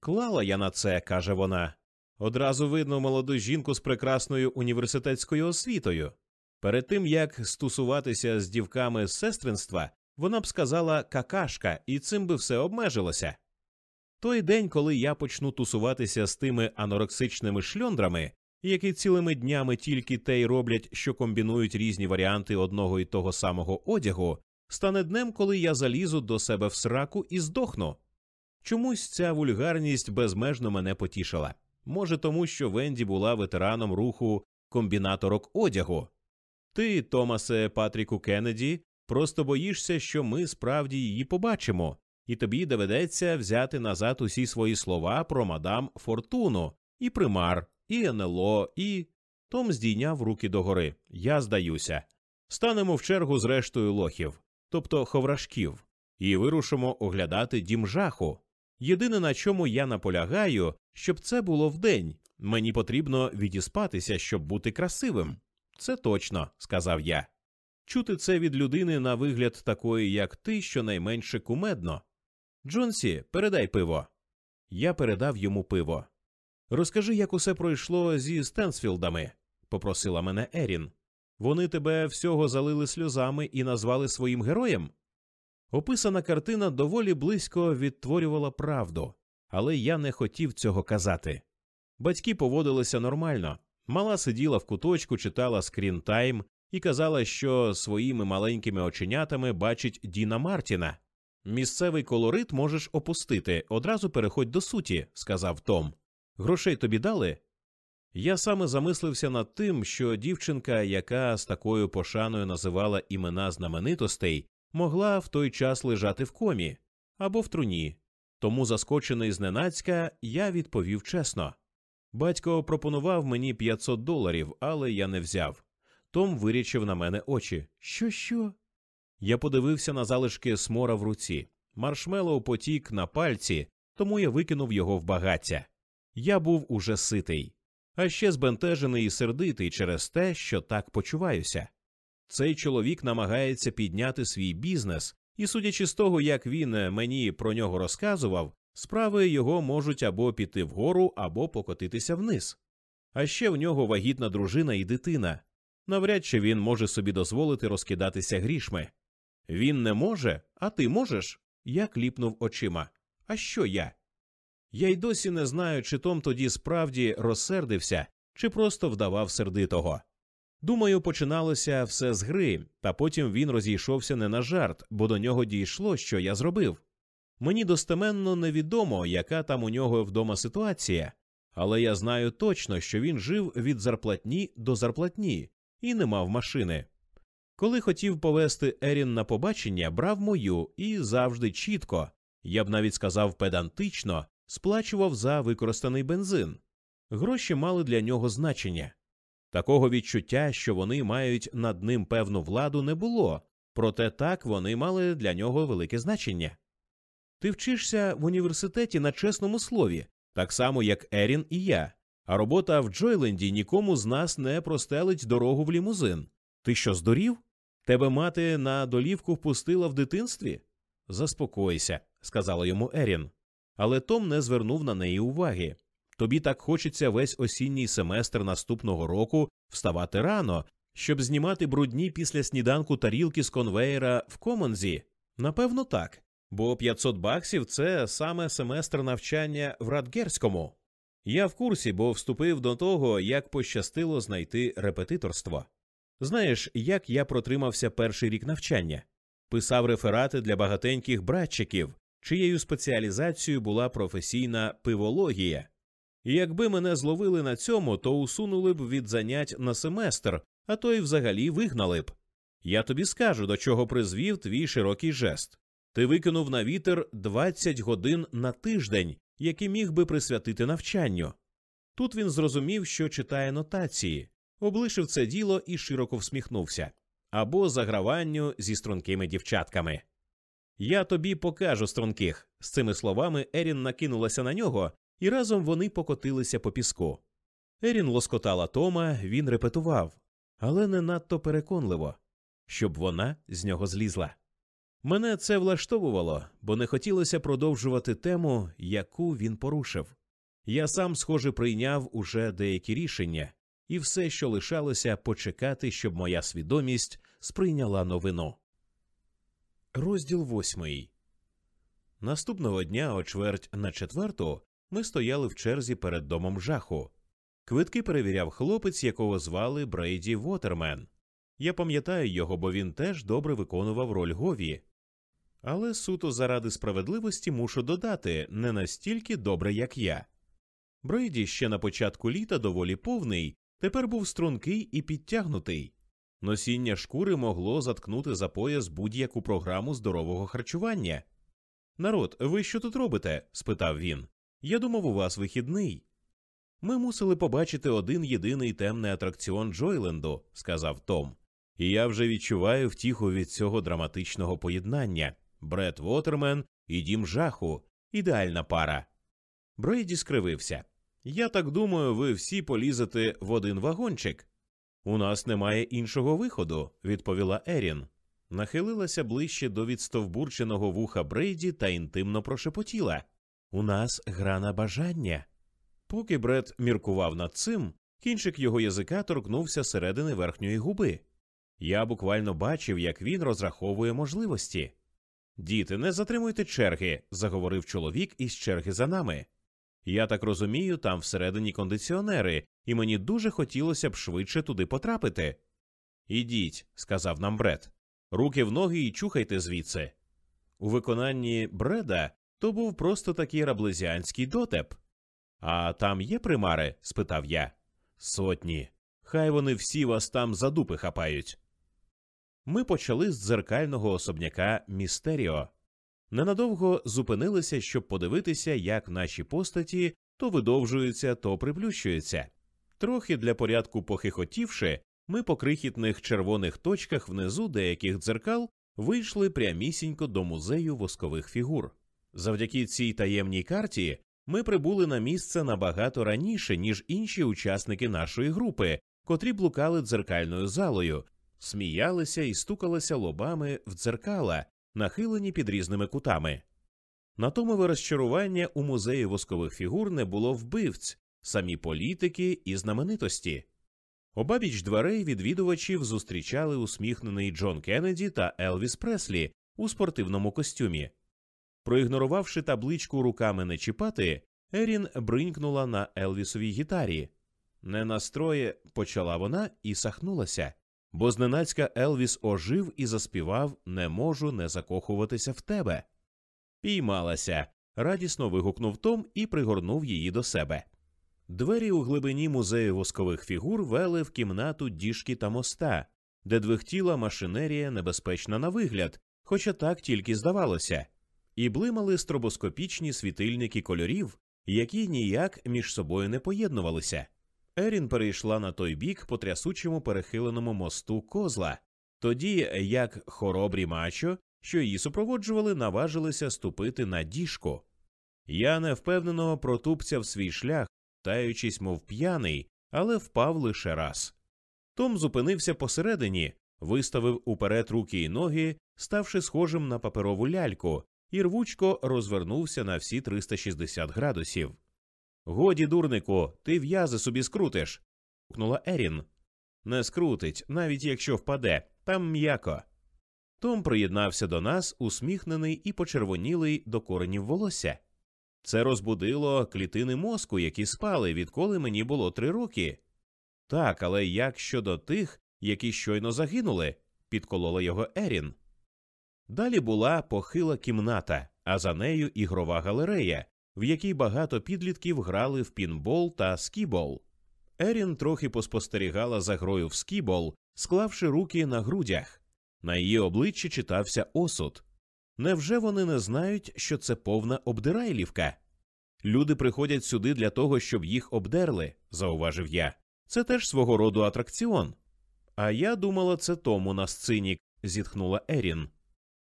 Клала я на це, каже вона. Одразу видно молоду жінку з прекрасною університетською освітою. Перед тим як стусуватися з дівками з сестринства, вона б сказала какашка, і цим би все обмежилося. Той день, коли я почну тусуватися з тими анорексичними шльондрами, які цілими днями тільки те й роблять, що комбінують різні варіанти одного і того самого одягу, стане днем, коли я залізу до себе в сраку і здохну. Чомусь ця вульгарність безмежно мене потішила. Може, тому що Венді була ветераном руху комбінаторок одягу. Ти, Томасе Патріку Кеннеді, просто боїшся, що ми справді її побачимо, і тобі доведеться взяти назад усі свої слова про мадам Фортуну, і примар, і НЛО, і. Том здійняв руки догори. Я здаюся. Станемо в чергу з рештою лохів, тобто ховрашків, і вирушимо оглядати дім жаху. Єдине, на чому я наполягаю, щоб це було вдень. Мені потрібно відіспатися, щоб бути красивим. Це точно, сказав я. Чути це від людини на вигляд такої, як ти, щонайменше кумедно. Джонсі, передай пиво. Я передав йому пиво. Розкажи, як усе пройшло зі Стенсфілдами, попросила мене Ерін. Вони тебе всього залили сльозами і назвали своїм героєм? Описана картина доволі близько відтворювала правду, але я не хотів цього казати. Батьки поводилися нормально. Мала сиділа в куточку, читала скрінтайм і казала, що своїми маленькими оченятами бачить Діна Мартіна. Місцевий колорит можеш опустити, одразу переходь до суті, сказав Том. Грошей тобі дали? Я саме замислився над тим, що дівчинка, яка з такою пошаною називала імена знаменитостей, могла в той час лежати в комі або в труні. Тому, заскочений зненацька, я відповів чесно. Батько пропонував мені 500 доларів, але я не взяв. Том вирічив на мене очі. Що, що? Я подивився на залишки смора в руці. Маршмеллоу потік на пальці, тому я викинув його в багаття. Я був уже ситий, а ще збентежений і сердитий через те, що так почуваюся. Цей чоловік намагається підняти свій бізнес, і, судячи з того, як він мені про нього розказував, справи його можуть або піти вгору, або покотитися вниз. А ще в нього вагітна дружина і дитина. Навряд чи він може собі дозволити розкидатися грішми. Він не може, а ти можеш? Я кліпнув очима. А що я? Я й досі не знаю, чи Том тоді справді розсердився, чи просто вдавав сердитого. Думаю, починалося все з гри, та потім він розійшовся не на жарт, бо до нього дійшло, що я зробив. Мені достеменно невідомо, яка там у нього вдома ситуація, але я знаю точно, що він жив від зарплатні до зарплатні і не мав машини. Коли хотів повести Ерін на побачення, брав мою і завжди чітко, я б навіть сказав педантично, сплачував за використаний бензин. Гроші мали для нього значення. Такого відчуття, що вони мають над ним певну владу, не було, проте так вони мали для нього велике значення. Ти вчишся в університеті на чесному слові, так само, як Ерін і я, а робота в Джойленді нікому з нас не простелить дорогу в лімузин. Ти що здурів? Тебе мати на долівку впустила в дитинстві? Заспокойся, сказала йому Ерін. Але Том не звернув на неї уваги. Тобі так хочеться весь осінній семестр наступного року вставати рано, щоб знімати брудні після сніданку тарілки з конвеєра в Комонзі? Напевно, так. Бо 500 баксів це саме семестр навчання в Радгерському. Я в курсі, бо вступив до того, як пощастило знайти репетиторство. Знаєш, як я протримався перший рік навчання? Писав реферати для багатеньких братчиків, чиєю спеціалізацією була професійна пивологія. І якби мене зловили на цьому, то усунули б від занять на семестр, а то й взагалі вигнали б. Я тобі скажу, до чого призвів твій широкий жест. Ти викинув на вітер 20 годин на тиждень, які міг би присвятити навчанню. Тут він зрозумів, що читає нотації, облишив це діло і широко всміхнувся або заграванню зі стрункими дівчатками. Я тобі покажу струнких. З цими словами Ерін накинулася на нього, і разом вони покотилися по піску. Ерін лоскотала Тома, він репетував, але не надто переконливо. щоб вона з нього злізла. Мене це влаштовувало, бо не хотілося продовжувати тему, яку він порушив. Я сам, схоже, прийняв уже деякі рішення, і все, що лишалося, почекати, щоб моя свідомість сприйняла новину. Розділ восьмий. Наступного дня, о чверть на четверту, ми стояли в черзі перед домом жаху. Квитки перевіряв хлопець, якого звали Брейді Вотермен. Я пам'ятаю його, бо він теж добре виконував роль Гові. Але суто заради справедливості мушу додати не настільки добре, як я. Брейді ще на початку літа доволі повний, тепер був стрункий і підтягнутий. Носіння шкури могло заткнути за пояс будь-яку програму здорового харчування. Народ, ви що тут робите? спитав він. Я думав, у вас вихідний. Ми мусили побачити один єдиний темний атракціон Джойленду, сказав Том. І я вже відчуваю втіху від цього драматичного поєднання Бред Вотермен і дім жаху, ідеальна пара. Брейді скривився. Я так думаю, ви всі полізете в один вагончик. У нас немає іншого виходу, відповіла Ерін. Нахилилася ближче до відстовбурченого вуха Брейді та інтимно прошепотіла. У нас гра на бажання. Поки Бред міркував над цим, кінчик його язика торкнувся середини верхньої губи. Я буквально бачив, як він розраховує можливості. Діти, не затримуйте черги, заговорив чоловік із черги за нами. Я так розумію, там всередині кондиціонери, і мені дуже хотілося б швидше туди потрапити. Ідіть, сказав нам Бред. Руки в ноги і чухайте звідси. У виконанні Бреда то був просто такий раблезіанський дотеп. А там є примари? спитав я. Сотні. Хай вони всі вас там за дупи хапають. Ми почали з дзеркального особняка Містеріо. Ненадовго зупинилися, щоб подивитися, як наші постаті то видовжуються, то приплющуються. Трохи для порядку похихотівши, ми по крихітних червоних точках внизу деяких дзеркал вийшли прямісінько до музею воскових фігур. Завдяки цій таємній карті ми прибули на місце набагато раніше, ніж інші учасники нашої групи, котрі блукали дзеркальною залою, сміялися і стукалися лобами в дзеркала, нахилені під різними кутами. На тому розчарування у музеї воскових фігур не було вбивць, самі політики і знаменитості. Обабіч дверей відвідувачів зустрічали усміхнений Джон Кеннеді та Елвіс Преслі у спортивному костюмі. Проігнорувавши табличку руками не чіпати, Ерін бринькнула на Елвісовій гітарі. Не настрої, почала вона і сахнулася, бо зненацька Елвіс ожив і заспівав Не можу не закохуватися в тебе. Піймалася, радісно вигукнув Том і пригорнув її до себе. Двері у глибині музею воскових фігур вели в кімнату діжки та моста, де двихтіла машинерія небезпечна на вигляд, хоча так тільки здавалося, і блимали стробоскопічні світильники кольорів, які ніяк між собою не поєднувалися. Ерін перейшла на той бік по трясучому перехиленому мосту козла, тоді як хоробрі мачо, що її супроводжували, наважилися ступити на діжку. Я невпевнено протупцяв свій шлях, таючись, мов п'яний, але впав лише раз. Том зупинився посередині, виставив уперед руки й ноги, ставши схожим на паперову ляльку, і рвучко розвернувся на всі 360 градусів. Годі, дурнику, ти в'язи собі скрутиш. гукнула Ерін. Не скрутить, навіть якщо впаде, там м'яко. Том приєднався до нас, усміхнений і почервонілий до коренів волосся. Це розбудило клітини мозку, які спали, відколи мені було три роки. Так, але як щодо тих, які щойно загинули, підколола його Ерін. Далі була похила кімната, а за нею ігрова галерея, в якій багато підлітків грали в пінбол та скібол. Ерін трохи поспостерігала за грою в скібол, склавши руки на грудях. На її обличчі читався осуд. Невже вони не знають, що це повна обдирайлівка? Люди приходять сюди для того, щоб їх обдерли, зауважив я. Це теж свого роду атракціон. А я думала, це тому на сцені, зітхнула Ерін.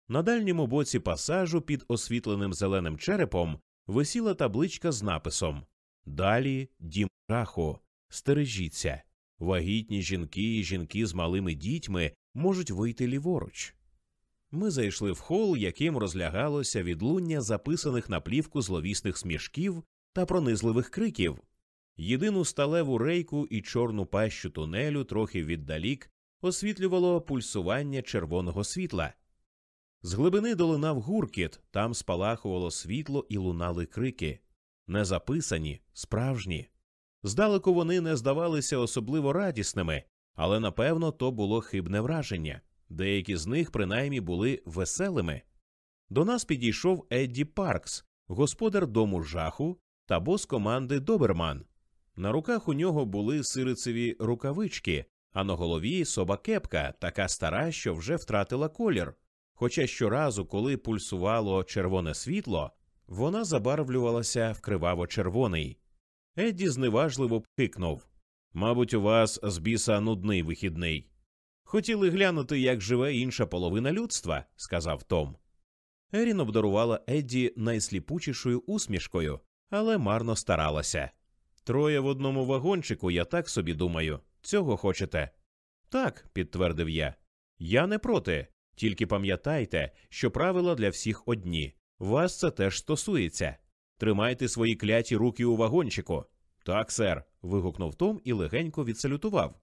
На дальньому боці пасажу під освітленим зеленим черепом висіла табличка з написом Далі дім жаху, стережіться. Вагітні жінки і жінки з малими дітьми можуть вийти ліворуч. Ми зайшли в хол, яким розлягалося відлуння записаних на плівку зловісних смішків та пронизливих криків. Єдину сталеву рейку і чорну пащу тунелю трохи віддалік освітлювало пульсування червоного світла. З глибини долинав гуркіт, там спалахувало світло і лунали крики незаписані, справжні. Здалеку вони не здавалися особливо радісними, але напевно то було хибне враження. Деякі з них принаймні були веселими. До нас підійшов Едді Паркс, господар дому жаху та бос команди Доберман. На руках у нього були сирицеві рукавички, а на голові собакепка, така стара, що вже втратила колір. Хоча щоразу, коли пульсувало червоне світло, вона забарвлювалася в криваво-червоний. Едді зневажливо пхикнув Мабуть, у вас з біса нудний вихідний. Хотіли глянути, як живе інша половина людства, сказав Том. Ерін обдарувала Едді найсліпучішою усмішкою, але марно старалася. Троє в одному вагончику, я так собі думаю. Цього хочете? Так, підтвердив я. Я не проти. Тільки пам'ятайте, що правила для всіх одні. Вас це теж стосується. Тримайте свої кляті руки у вагончику. Так, сер. вигукнув Том і легенько відсалютував.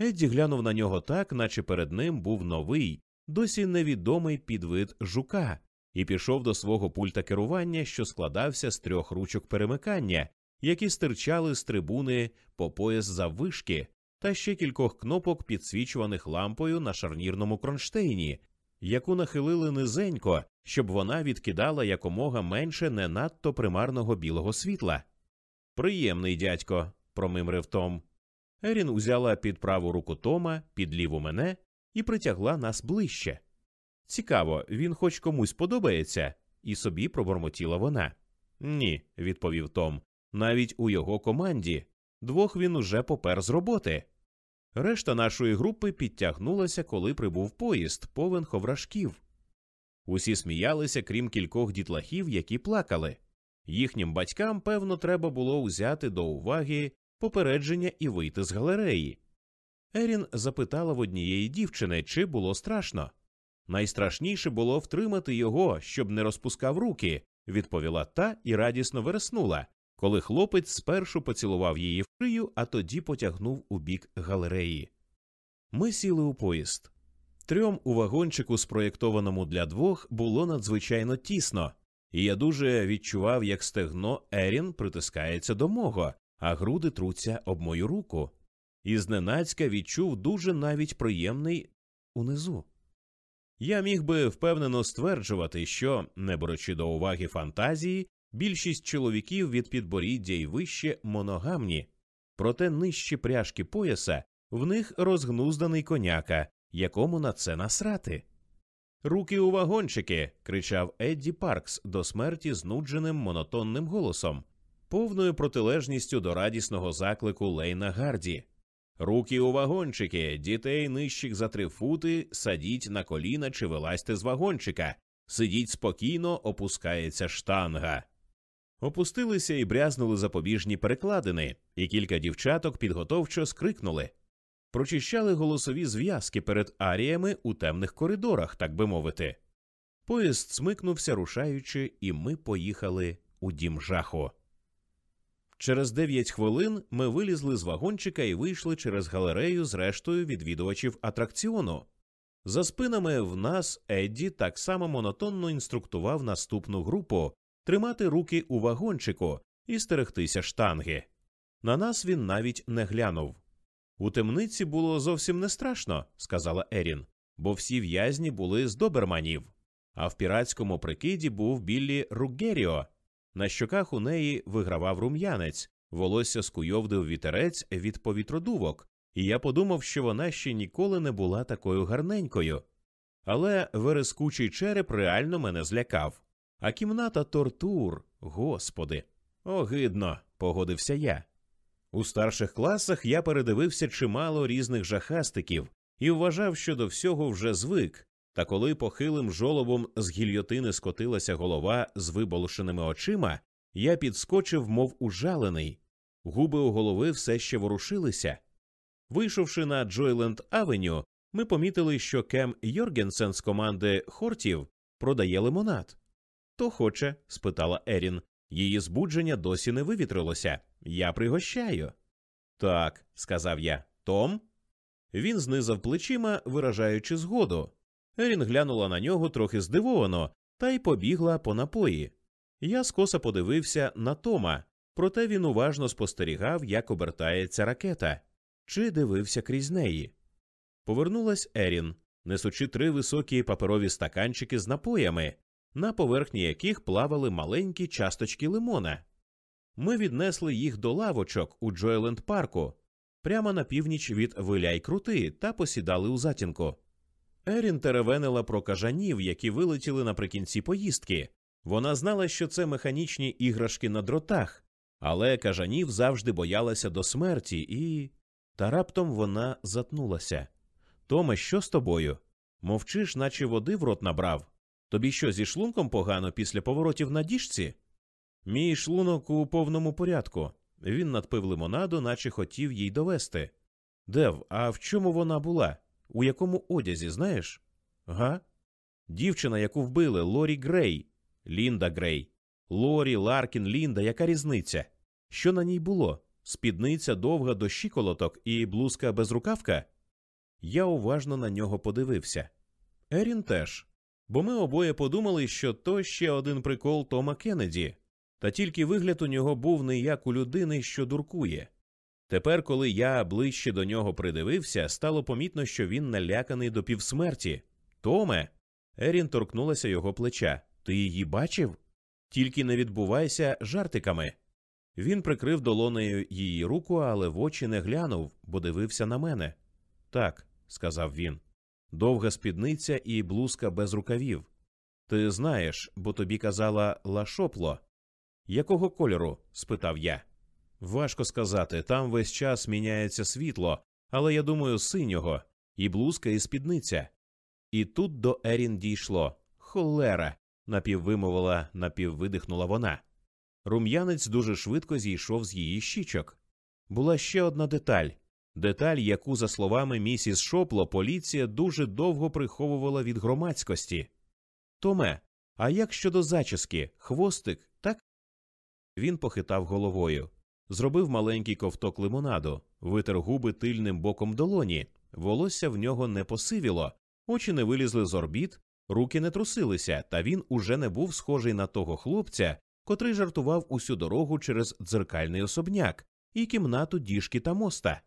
Едді глянув на нього так, наче перед ним був новий, досі невідомий підвид жука, і пішов до свого пульта керування, що складався з трьох ручок перемикання, які стирчали з трибуни по пояс заввишки, та ще кількох кнопок, підсвічуваних лампою на шарнірному кронштейні, яку нахилили низенько, щоб вона відкидала якомога менше не надто примарного білого світла. Приємний дядько, промимрив Том. Ерін узяла під праву руку Тома, під ліву мене і притягла нас ближче. Цікаво, він хоч комусь подобається, і собі пробормотіла вона. Ні, відповів Том. Навіть у його команді двох він уже попер з роботи. Решта нашої групи підтягнулася, коли прибув поїзд, повен ховрашків. Усі сміялися, крім кількох дітлахів, які плакали. Їхнім батькам, певно, треба було узяти до уваги попередження і вийти з галереї. Ерін запитала в однієї дівчини, чи було страшно. Найстрашніше було втримати його, щоб не розпускав руки, відповіла та і радісно вереснула, коли хлопець спершу поцілував її в шию, а тоді потягнув у бік галереї. Ми сіли у поїзд. Трьом у вагончику, спроєктованому для двох, було надзвичайно тісно, і я дуже відчував, як стегно Ерін притискається до мого, а груди труться об мою руку. І зненацька відчув дуже навіть приємний унизу. Я міг би впевнено стверджувати, що, не беручи до уваги фантазії, більшість чоловіків від підборіддя й вище моногамні, проте нижчі пряжки пояса в них розгнузданий коняка, якому на це насрати. Руки у вагончики. кричав Едді Паркс до смерті знудженим монотонним голосом, повною протилежністю до радісного заклику Лейна Гарді. Руки у вагончики, дітей нижчих за три фути, садіть на коліна чи вилазьте з вагончика, сидіть спокійно, опускається штанга. Опустилися і брязнули запобіжні перекладини, і кілька дівчаток підготовчо скрикнули. Прочищали голосові зв'язки перед аріями у темних коридорах, так би мовити. Поїзд смикнувся, рушаючи, і ми поїхали у дім жаху. Через дев'ять хвилин ми вилізли з вагончика і вийшли через галерею з рештою відвідувачів атракціону. За спинами в нас Едді так само монотонно інструктував наступну групу тримати руки у вагончику і стерегтися штанги. На нас він навіть не глянув. У темниці було зовсім не страшно, сказала Ерін, бо всі в'язні були з доберманів. А в піратському прикиді був Біллі Руггеріо. На щоках у неї вигравав рум'янець, волосся скуйовдив вітерець від повітродувок, і я подумав, що вона ще ніколи не була такою гарненькою. Але верескучий череп реально мене злякав. А кімната тортур, господи, огидно, погодився я. У старших класах я передивився чимало різних жахастиків і вважав, що до всього вже звик. Та коли похилим жолобом з гільйотини скотилася голова з виболошеними очима, я підскочив, мов ужалений. Губи у голови все ще ворушилися. Вийшовши на Джойленд Авеню, ми помітили, що Кем Йоргенсен з команди Хортів продає лимонад. То хоче? спитала Ерін. Її збудження досі не вивітрилося. Я пригощаю. Так, сказав я. Том? Він знизав плечима, виражаючи згоду. Ерін глянула на нього трохи здивовано та й побігла по напої. Я скоса подивився на Тома, проте він уважно спостерігав, як обертається ракета, чи дивився крізь неї. Повернулась Ерін, несучи три високі паперові стаканчики з напоями, на поверхні яких плавали маленькі часточки лимона. Ми віднесли їх до лавочок у Джойленд парку, прямо на північ від виляй крути, та посідали у затінку. Ерін теревенила про кажанів, які вилетіли наприкінці поїздки. Вона знала, що це механічні іграшки на дротах, але кажанів завжди боялася до смерті, і. Та раптом вона затнулася. Томе, що з тобою? Мовчиш, наче води в рот набрав. Тобі що, зі шлунком погано після поворотів на діжці? Мій шлунок у повному порядку. Він надпив лимонаду, наче хотів їй довести. Дев, а в чому вона була? У якому одязі, знаєш? Га? Дівчина, яку вбили, Лорі Грей, Лінда Грей. Лорі, Ларкін, Лінда, яка різниця? Що на ній було? Спідниця довга до щиколоток і блузка безрукавка? Я уважно на нього подивився. Ерін теж. Бо ми обоє подумали, що то ще один прикол Тома Кеннеді, та тільки вигляд у нього був не як у людини, що дуркує. Тепер, коли я ближче до нього придивився, стало помітно, що він наляканий до півсмерті. Томе. Ерін торкнулася його плеча. Ти її бачив? Тільки не відбувайся жартиками. Він прикрив долонею її руку, але в очі не глянув, бо дивився на мене. Так, сказав він. Довга спідниця і блузка без рукавів. Ти знаєш, бо тобі казала лашопло. Якого кольору? спитав я. Важко сказати, там весь час міняється світло, але я думаю, синього, і блузка, і спідниця. І тут до Ерін дійшло. Холера. напіввимовила, напіввидихнула вона. Рум'янець дуже швидко зійшов з її щічок. Була ще одна деталь деталь, яку, за словами місіс Шопло, поліція дуже довго приховувала від громадськості. Томе, а як щодо зачіски, хвостик, так? Він похитав головою, зробив маленький ковток лимонаду, витер губи тильним боком долоні, волосся в нього не посивіло, очі не вилізли з орбіт, руки не трусилися, та він уже не був схожий на того хлопця, котрий жартував усю дорогу через дзеркальний особняк і кімнату діжки та моста.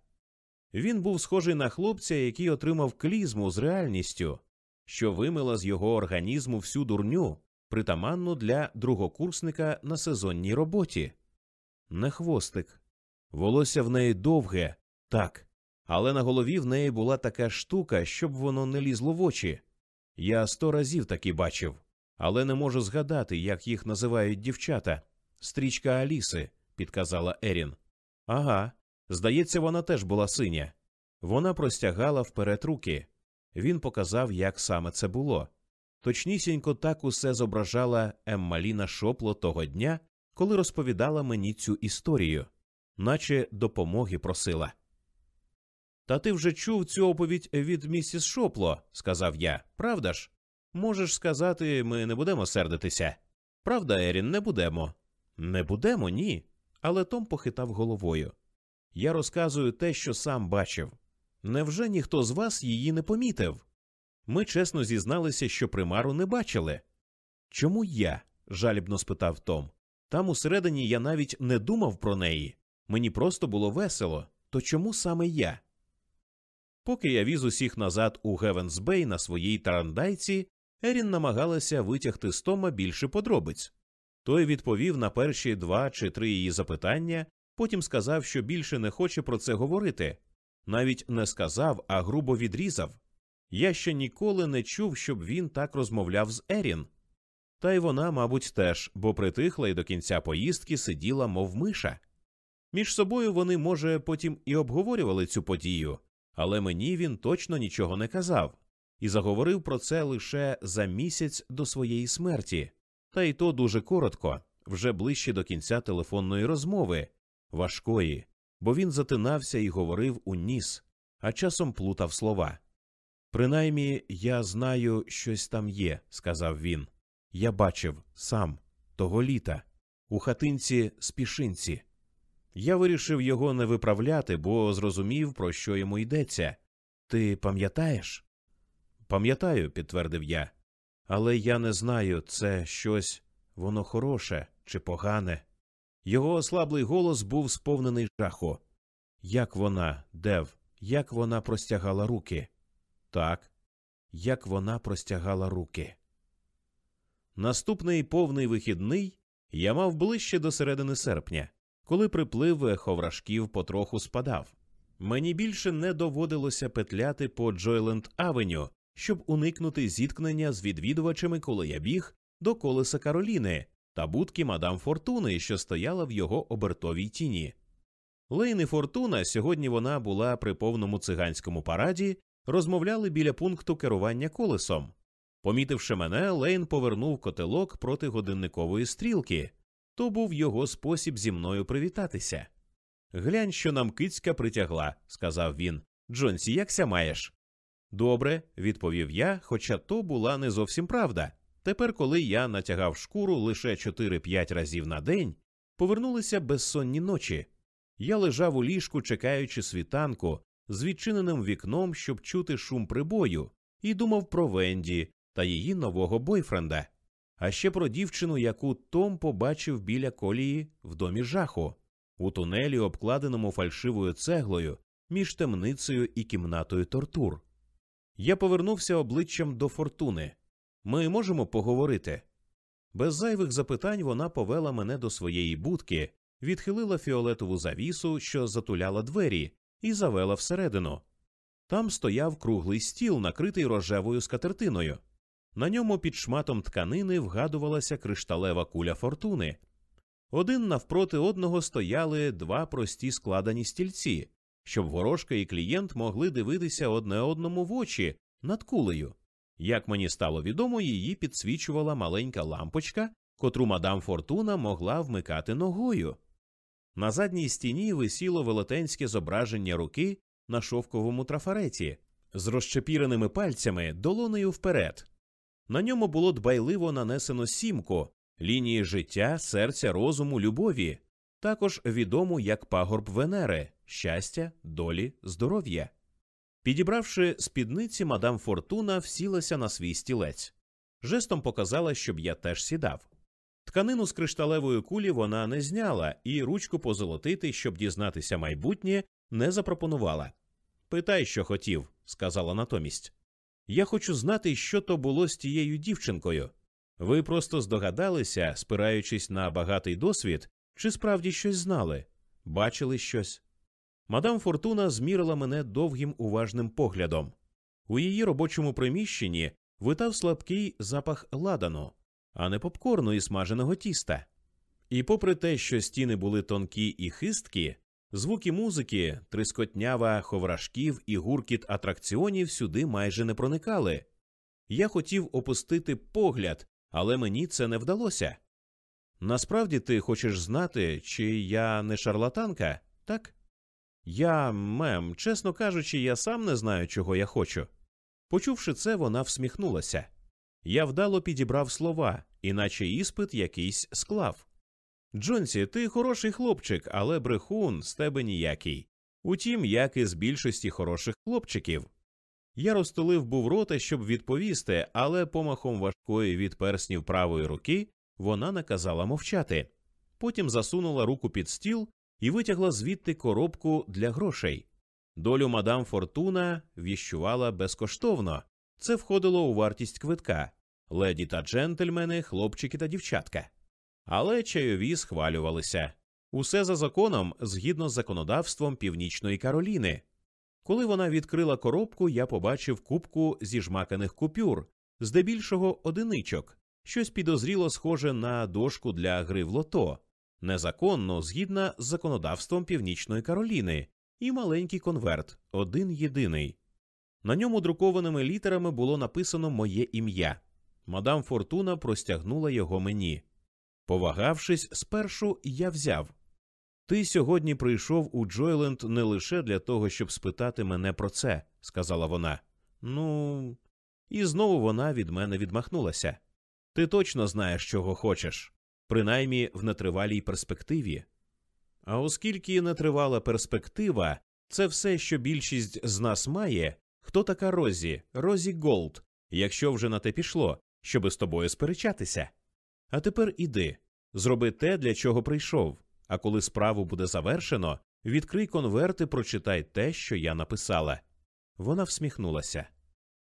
Він був схожий на хлопця, який отримав клізму з реальністю, що вимила з його організму всю дурню, притаманну для другокурсника на сезонній роботі. Не хвостик. Волосся в неї довге, так, але на голові в неї була така штука, щоб воно не лізло в очі. Я сто разів таки бачив, але не можу згадати, як їх називають дівчата. Стрічка Аліси, підказала Ерін. Ага, Здається, вона теж була синя. Вона простягала вперед руки. Він показав, як саме це було. Точнісінько так усе зображала Еммаліна Шопло того дня, коли розповідала мені цю історію, наче допомоги просила. Та ти вже чув цю оповідь від місіс Шопло, сказав я, правда ж? Можеш сказати, ми не будемо сердитися. Правда, Ерін, не будемо. Не будемо, ні. Але Том похитав головою. Я розказую те, що сам бачив. Невже ніхто з вас її не помітив? Ми чесно зізналися, що примару не бачили. Чому я? жалібно спитав Том. Там усередині я навіть не думав про неї. Мені просто було весело. То чому саме я? Поки я віз усіх назад у Гевенсбей на своїй тарандайці, Ерін намагалася витягти з Тома більше подробиць. Той відповів на перші два чи три її запитання, Потім сказав, що більше не хоче про це говорити. Навіть не сказав, а грубо відрізав. Я ще ніколи не чув, щоб він так розмовляв з Ерін. Та й вона, мабуть, теж, бо притихла і до кінця поїздки сиділа, мов миша. Між собою вони, може, потім і обговорювали цю подію, але мені він точно нічого не казав і заговорив про це лише за місяць до своєї смерті, та й то дуже коротко, вже ближче до кінця телефонної розмови, важкої, бо він затинався і говорив у ніс, а часом плутав слова. Принаймні, я знаю, щось там є, сказав він. Я бачив сам того літа у хатинці спішинці. Я вирішив його не виправляти, бо зрозумів, про що йому йдеться. Ти пам'ятаєш? Пам'ятаю, підтвердив я. Але я не знаю, це щось воно хороше чи погане. Його ослаблий голос був сповнений жаху. Як вона, Дев, як вона простягала руки? Так, як вона простягала руки. Наступний повний вихідний я мав ближче до середини серпня, коли приплив ховрашків потроху спадав. Мені більше не доводилося петляти по Джойленд Авеню, щоб уникнути зіткнення з відвідувачами, коли я біг до колеса Кароліни та будки мадам Фортуни, що стояла в його обертовій тіні. Лейн і Фортуна сьогодні вона була при повному циганському параді, розмовляли біля пункту керування колесом. Помітивши мене, Лейн повернув котелок проти годинникової стрілки. То був його спосіб зі мною привітатися. Глянь, що нам кицька притягла, сказав він. Джонсі, якся маєш? Добре, відповів я, хоча то була не зовсім правда. Тепер, коли я натягав шкуру лише 4-5 разів на день, повернулися безсонні ночі. Я лежав у ліжку, чекаючи світанку, з відчиненим вікном, щоб чути шум прибою, і думав про Венді та її нового бойфренда, а ще про дівчину, яку Том побачив біля колії в домі жаху, у тунелі, обкладеному фальшивою цеглою між темницею і кімнатою тортур. Я повернувся обличчям до фортуни. Ми можемо поговорити. Без зайвих запитань вона повела мене до своєї будки, відхилила фіолетову завісу, що затуляла двері, і завела всередину. Там стояв круглий стіл, накритий рожевою скатертиною. На ньому під шматом тканини вгадувалася кришталева куля фортуни. Один навпроти одного стояли два прості складені стільці, щоб ворожка і клієнт могли дивитися одне одному в очі над кулею. Як мені стало відомо, її підсвічувала маленька лампочка, котру мадам Фортуна могла вмикати ногою. На задній стіні висіло велетенське зображення руки на шовковому трафареті з розчепіреними пальцями долонею вперед. На ньому було дбайливо нанесено сімку лінії життя, серця, розуму, любові, також відому як пагорб Венери, щастя, долі, здоров'я. Підібравши спідниці, мадам Фортуна всілася на свій стілець. Жестом показала, щоб я теж сідав. Тканину з кришталевої кулі вона не зняла і ручку позолотити, щоб дізнатися майбутнє, не запропонувала. Питай, що хотів, сказала натомість. Я хочу знати, що то було з тією дівчинкою. Ви просто здогадалися, спираючись на багатий досвід, чи справді щось знали, бачили щось. Мадам Фортуна змірила мене довгим уважним поглядом. У її робочому приміщенні витав слабкий запах ладану, а не попкорну і смаженого тіста. І попри те, що стіни були тонкі і хисткі, звуки музики, трискотнява ховрашків і гуркіт атракціонів сюди майже не проникали. Я хотів опустити погляд, але мені це не вдалося. Насправді ти хочеш знати, чи я не шарлатанка, так? Я, мем, чесно кажучи, я сам не знаю, чого я хочу. Почувши це, вона всміхнулася. Я вдало підібрав слова, іначе іспит якийсь склав. Джонсі, ти хороший хлопчик, але брехун з тебе ніякий. Утім, як і з більшості хороших хлопчиків. Я розтулив був рота, щоб відповісти, але помахом важкої від перснів правої руки вона наказала мовчати. Потім засунула руку під стіл і витягла звідти коробку для грошей. Долю мадам Фортуна віщувала безкоштовно. Це входило у вартість квитка леді та джентльмени, хлопчики та дівчатка. Але чайові схвалювалися усе за законом згідно з законодавством Північної Кароліни. Коли вона відкрила коробку, я побачив кубку зіжмаканих купюр, здебільшого одиничок, щось підозріло схоже на дошку для гри в лото, незаконно згідно з законодавством Північної Кароліни, і маленький конверт, один єдиний. На ньому друкованими літерами було написано моє ім'я. Мадам Фортуна простягнула його мені. Повагавшись, спершу я взяв. Ти сьогодні прийшов у Джойленд не лише для того, щоб спитати мене про це, сказала вона. Ну, і знову вона від мене відмахнулася. Ти точно знаєш, чого хочеш, принаймні в нетривалій перспективі. А оскільки нетривала перспектива це все, що більшість з нас має, хто така Розі, Розі Голд, якщо вже на те пішло, щоби з тобою сперечатися. А тепер іди, зроби те, для чого прийшов, а коли справу буде завершено, відкрий конверт і прочитай те, що я написала. Вона всміхнулася.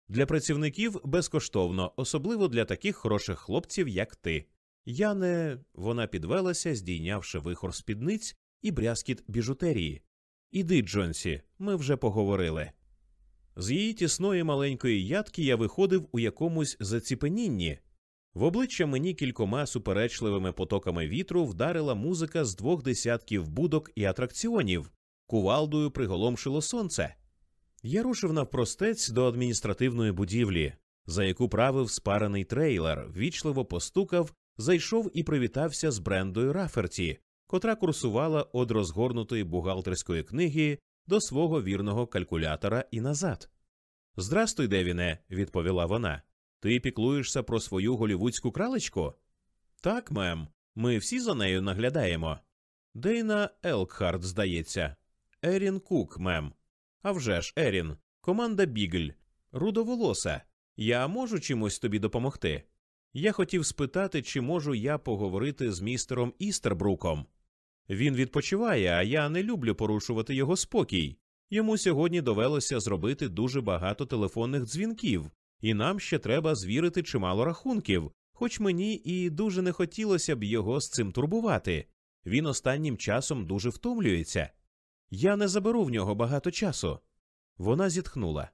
Для працівників безкоштовно, особливо для таких хороших хлопців, як ти. Я не. Вона підвелася, здійнявши вихор спідниць і брязкіт біжутерії. Іди, Джонсі, ми вже поговорили. З її тісної маленької ядки я виходив у якомусь заціпенінні. В обличчя мені кількома суперечливими потоками вітру вдарила музика з двох десятків будок і атракціонів, кувалдою приголомшило сонце. Я рушив навпростець до адміністративної будівлі, за яку правив спарений трейлер, вічливо постукав, зайшов і привітався з Брендою Раферті, котра курсувала од розгорнутої бухгалтерської книги до свого вірного калькулятора і назад. Здрастуй, Девіне, відповіла вона. Ти піклуєшся про свою голівудську кралечку? Так, мем, ми всі за нею наглядаємо. Дейна Елкхарт, здається, Ерін Кук, мем. «А вже ж, Ерін, команда Бігль, рудоволоса. Я можу чимось тобі допомогти? Я хотів спитати, чи можу я поговорити з містером Істербруком. Він відпочиває, а я не люблю порушувати його спокій. Йому сьогодні довелося зробити дуже багато телефонних дзвінків, і нам ще треба звірити чимало рахунків, хоч мені і дуже не хотілося б його з цим турбувати. Він останнім часом дуже втомлюється. Я не заберу в нього багато часу. Вона зітхнула.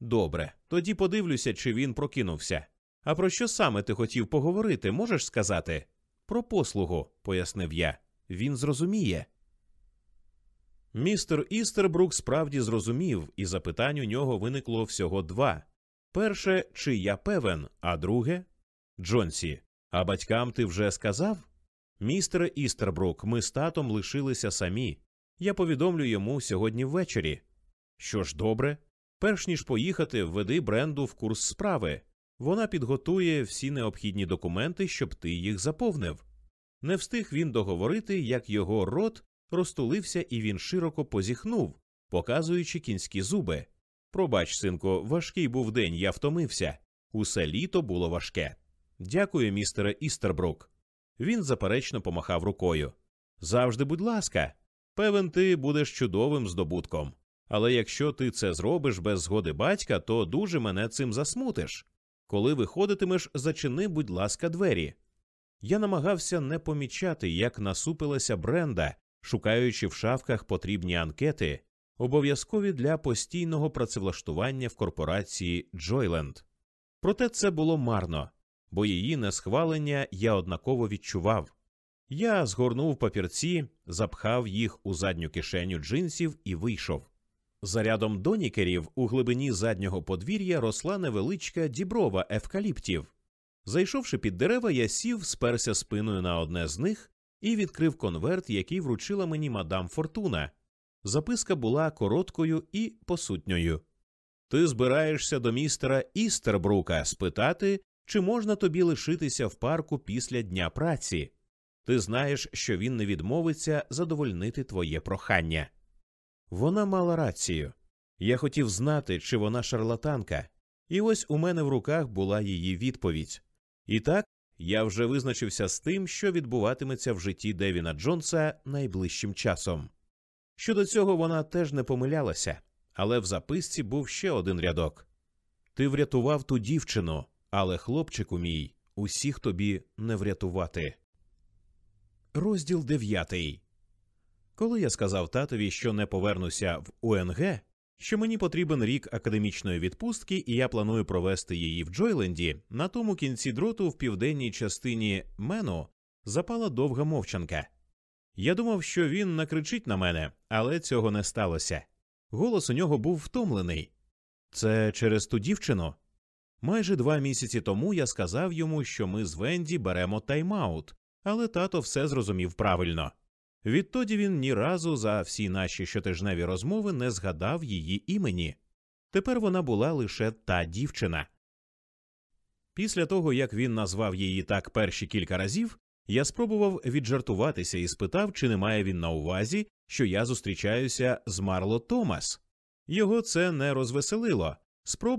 Добре, тоді подивлюся, чи він прокинувся. А про що саме ти хотів поговорити, можеш сказати? Про послугу, пояснив я. Він зрозуміє. Містер Істербрук справді зрозумів, і запитань у нього виникло всього два перше, чи я певен, а друге Джонсі, а батькам ти вже сказав? Містере Істербрук, ми з татом лишилися самі. Я повідомлю йому сьогодні ввечері. Що ж добре, перш ніж поїхати, введи бренду в курс справи. Вона підготує всі необхідні документи, щоб ти їх заповнив. Не встиг він договорити, як його рот розтулився, і він широко позіхнув, показуючи кінські зуби. Пробач, синку, важкий був день, я втомився. Усе літо було важке. Дякую, містере Істербрук. Він заперечно помахав рукою. Завжди, будь ласка, певен, ти будеш чудовим здобутком. Але якщо ти це зробиш без згоди батька, то дуже мене цим засмутиш. Коли виходитимеш, зачини, будь ласка, двері. Я намагався не помічати, як насупилася бренда, шукаючи в шафках потрібні анкети, обов'язкові для постійного працевлаштування в корпорації Джойленд. Проте це було марно, бо її несхвалення я однаково відчував. Я згорнув папірці, запхав їх у задню кишеню джинсів і вийшов. За рядом донікерів у глибині заднього подвір'я росла невеличка діброва евкаліптів. Зайшовши під дерева, я сів, сперся спиною на одне з них і відкрив конверт, який вручила мені мадам Фортуна. Записка була короткою і посутньою. Ти збираєшся до містера Істербрука спитати, чи можна тобі лишитися в парку після дня праці. Ти знаєш, що він не відмовиться задовольнити твоє прохання. Вона мала рацію. Я хотів знати, чи вона шарлатанка, і ось у мене в руках була її відповідь. І так я вже визначився з тим, що відбуватиметься в житті Девіна Джонса найближчим часом. Щодо цього вона теж не помилялася, але в записці був ще один рядок Ти врятував ту дівчину, але, хлопчику мій, усіх тобі не врятувати. Розділ дев'ятий. Коли я сказав татові, що не повернуся в УНГ, що мені потрібен рік академічної відпустки, і я планую провести її в Джойленді, на тому кінці дроту в південній частині Мену запала довга мовчанка. Я думав, що він накричить на мене, але цього не сталося. Голос у нього був втомлений. Це через ту дівчину. Майже два місяці тому я сказав йому, що ми з Венді беремо тайм-аут, але тато все зрозумів правильно. Відтоді він ні разу за всі наші щотижневі розмови не згадав її імені. Тепер вона була лише та дівчина. Після того, як він назвав її так перші кілька разів, я спробував віджартуватися і спитав, чи не має він на увазі, що я зустрічаюся з Марло Томас. Його це не розвеселило. Спроби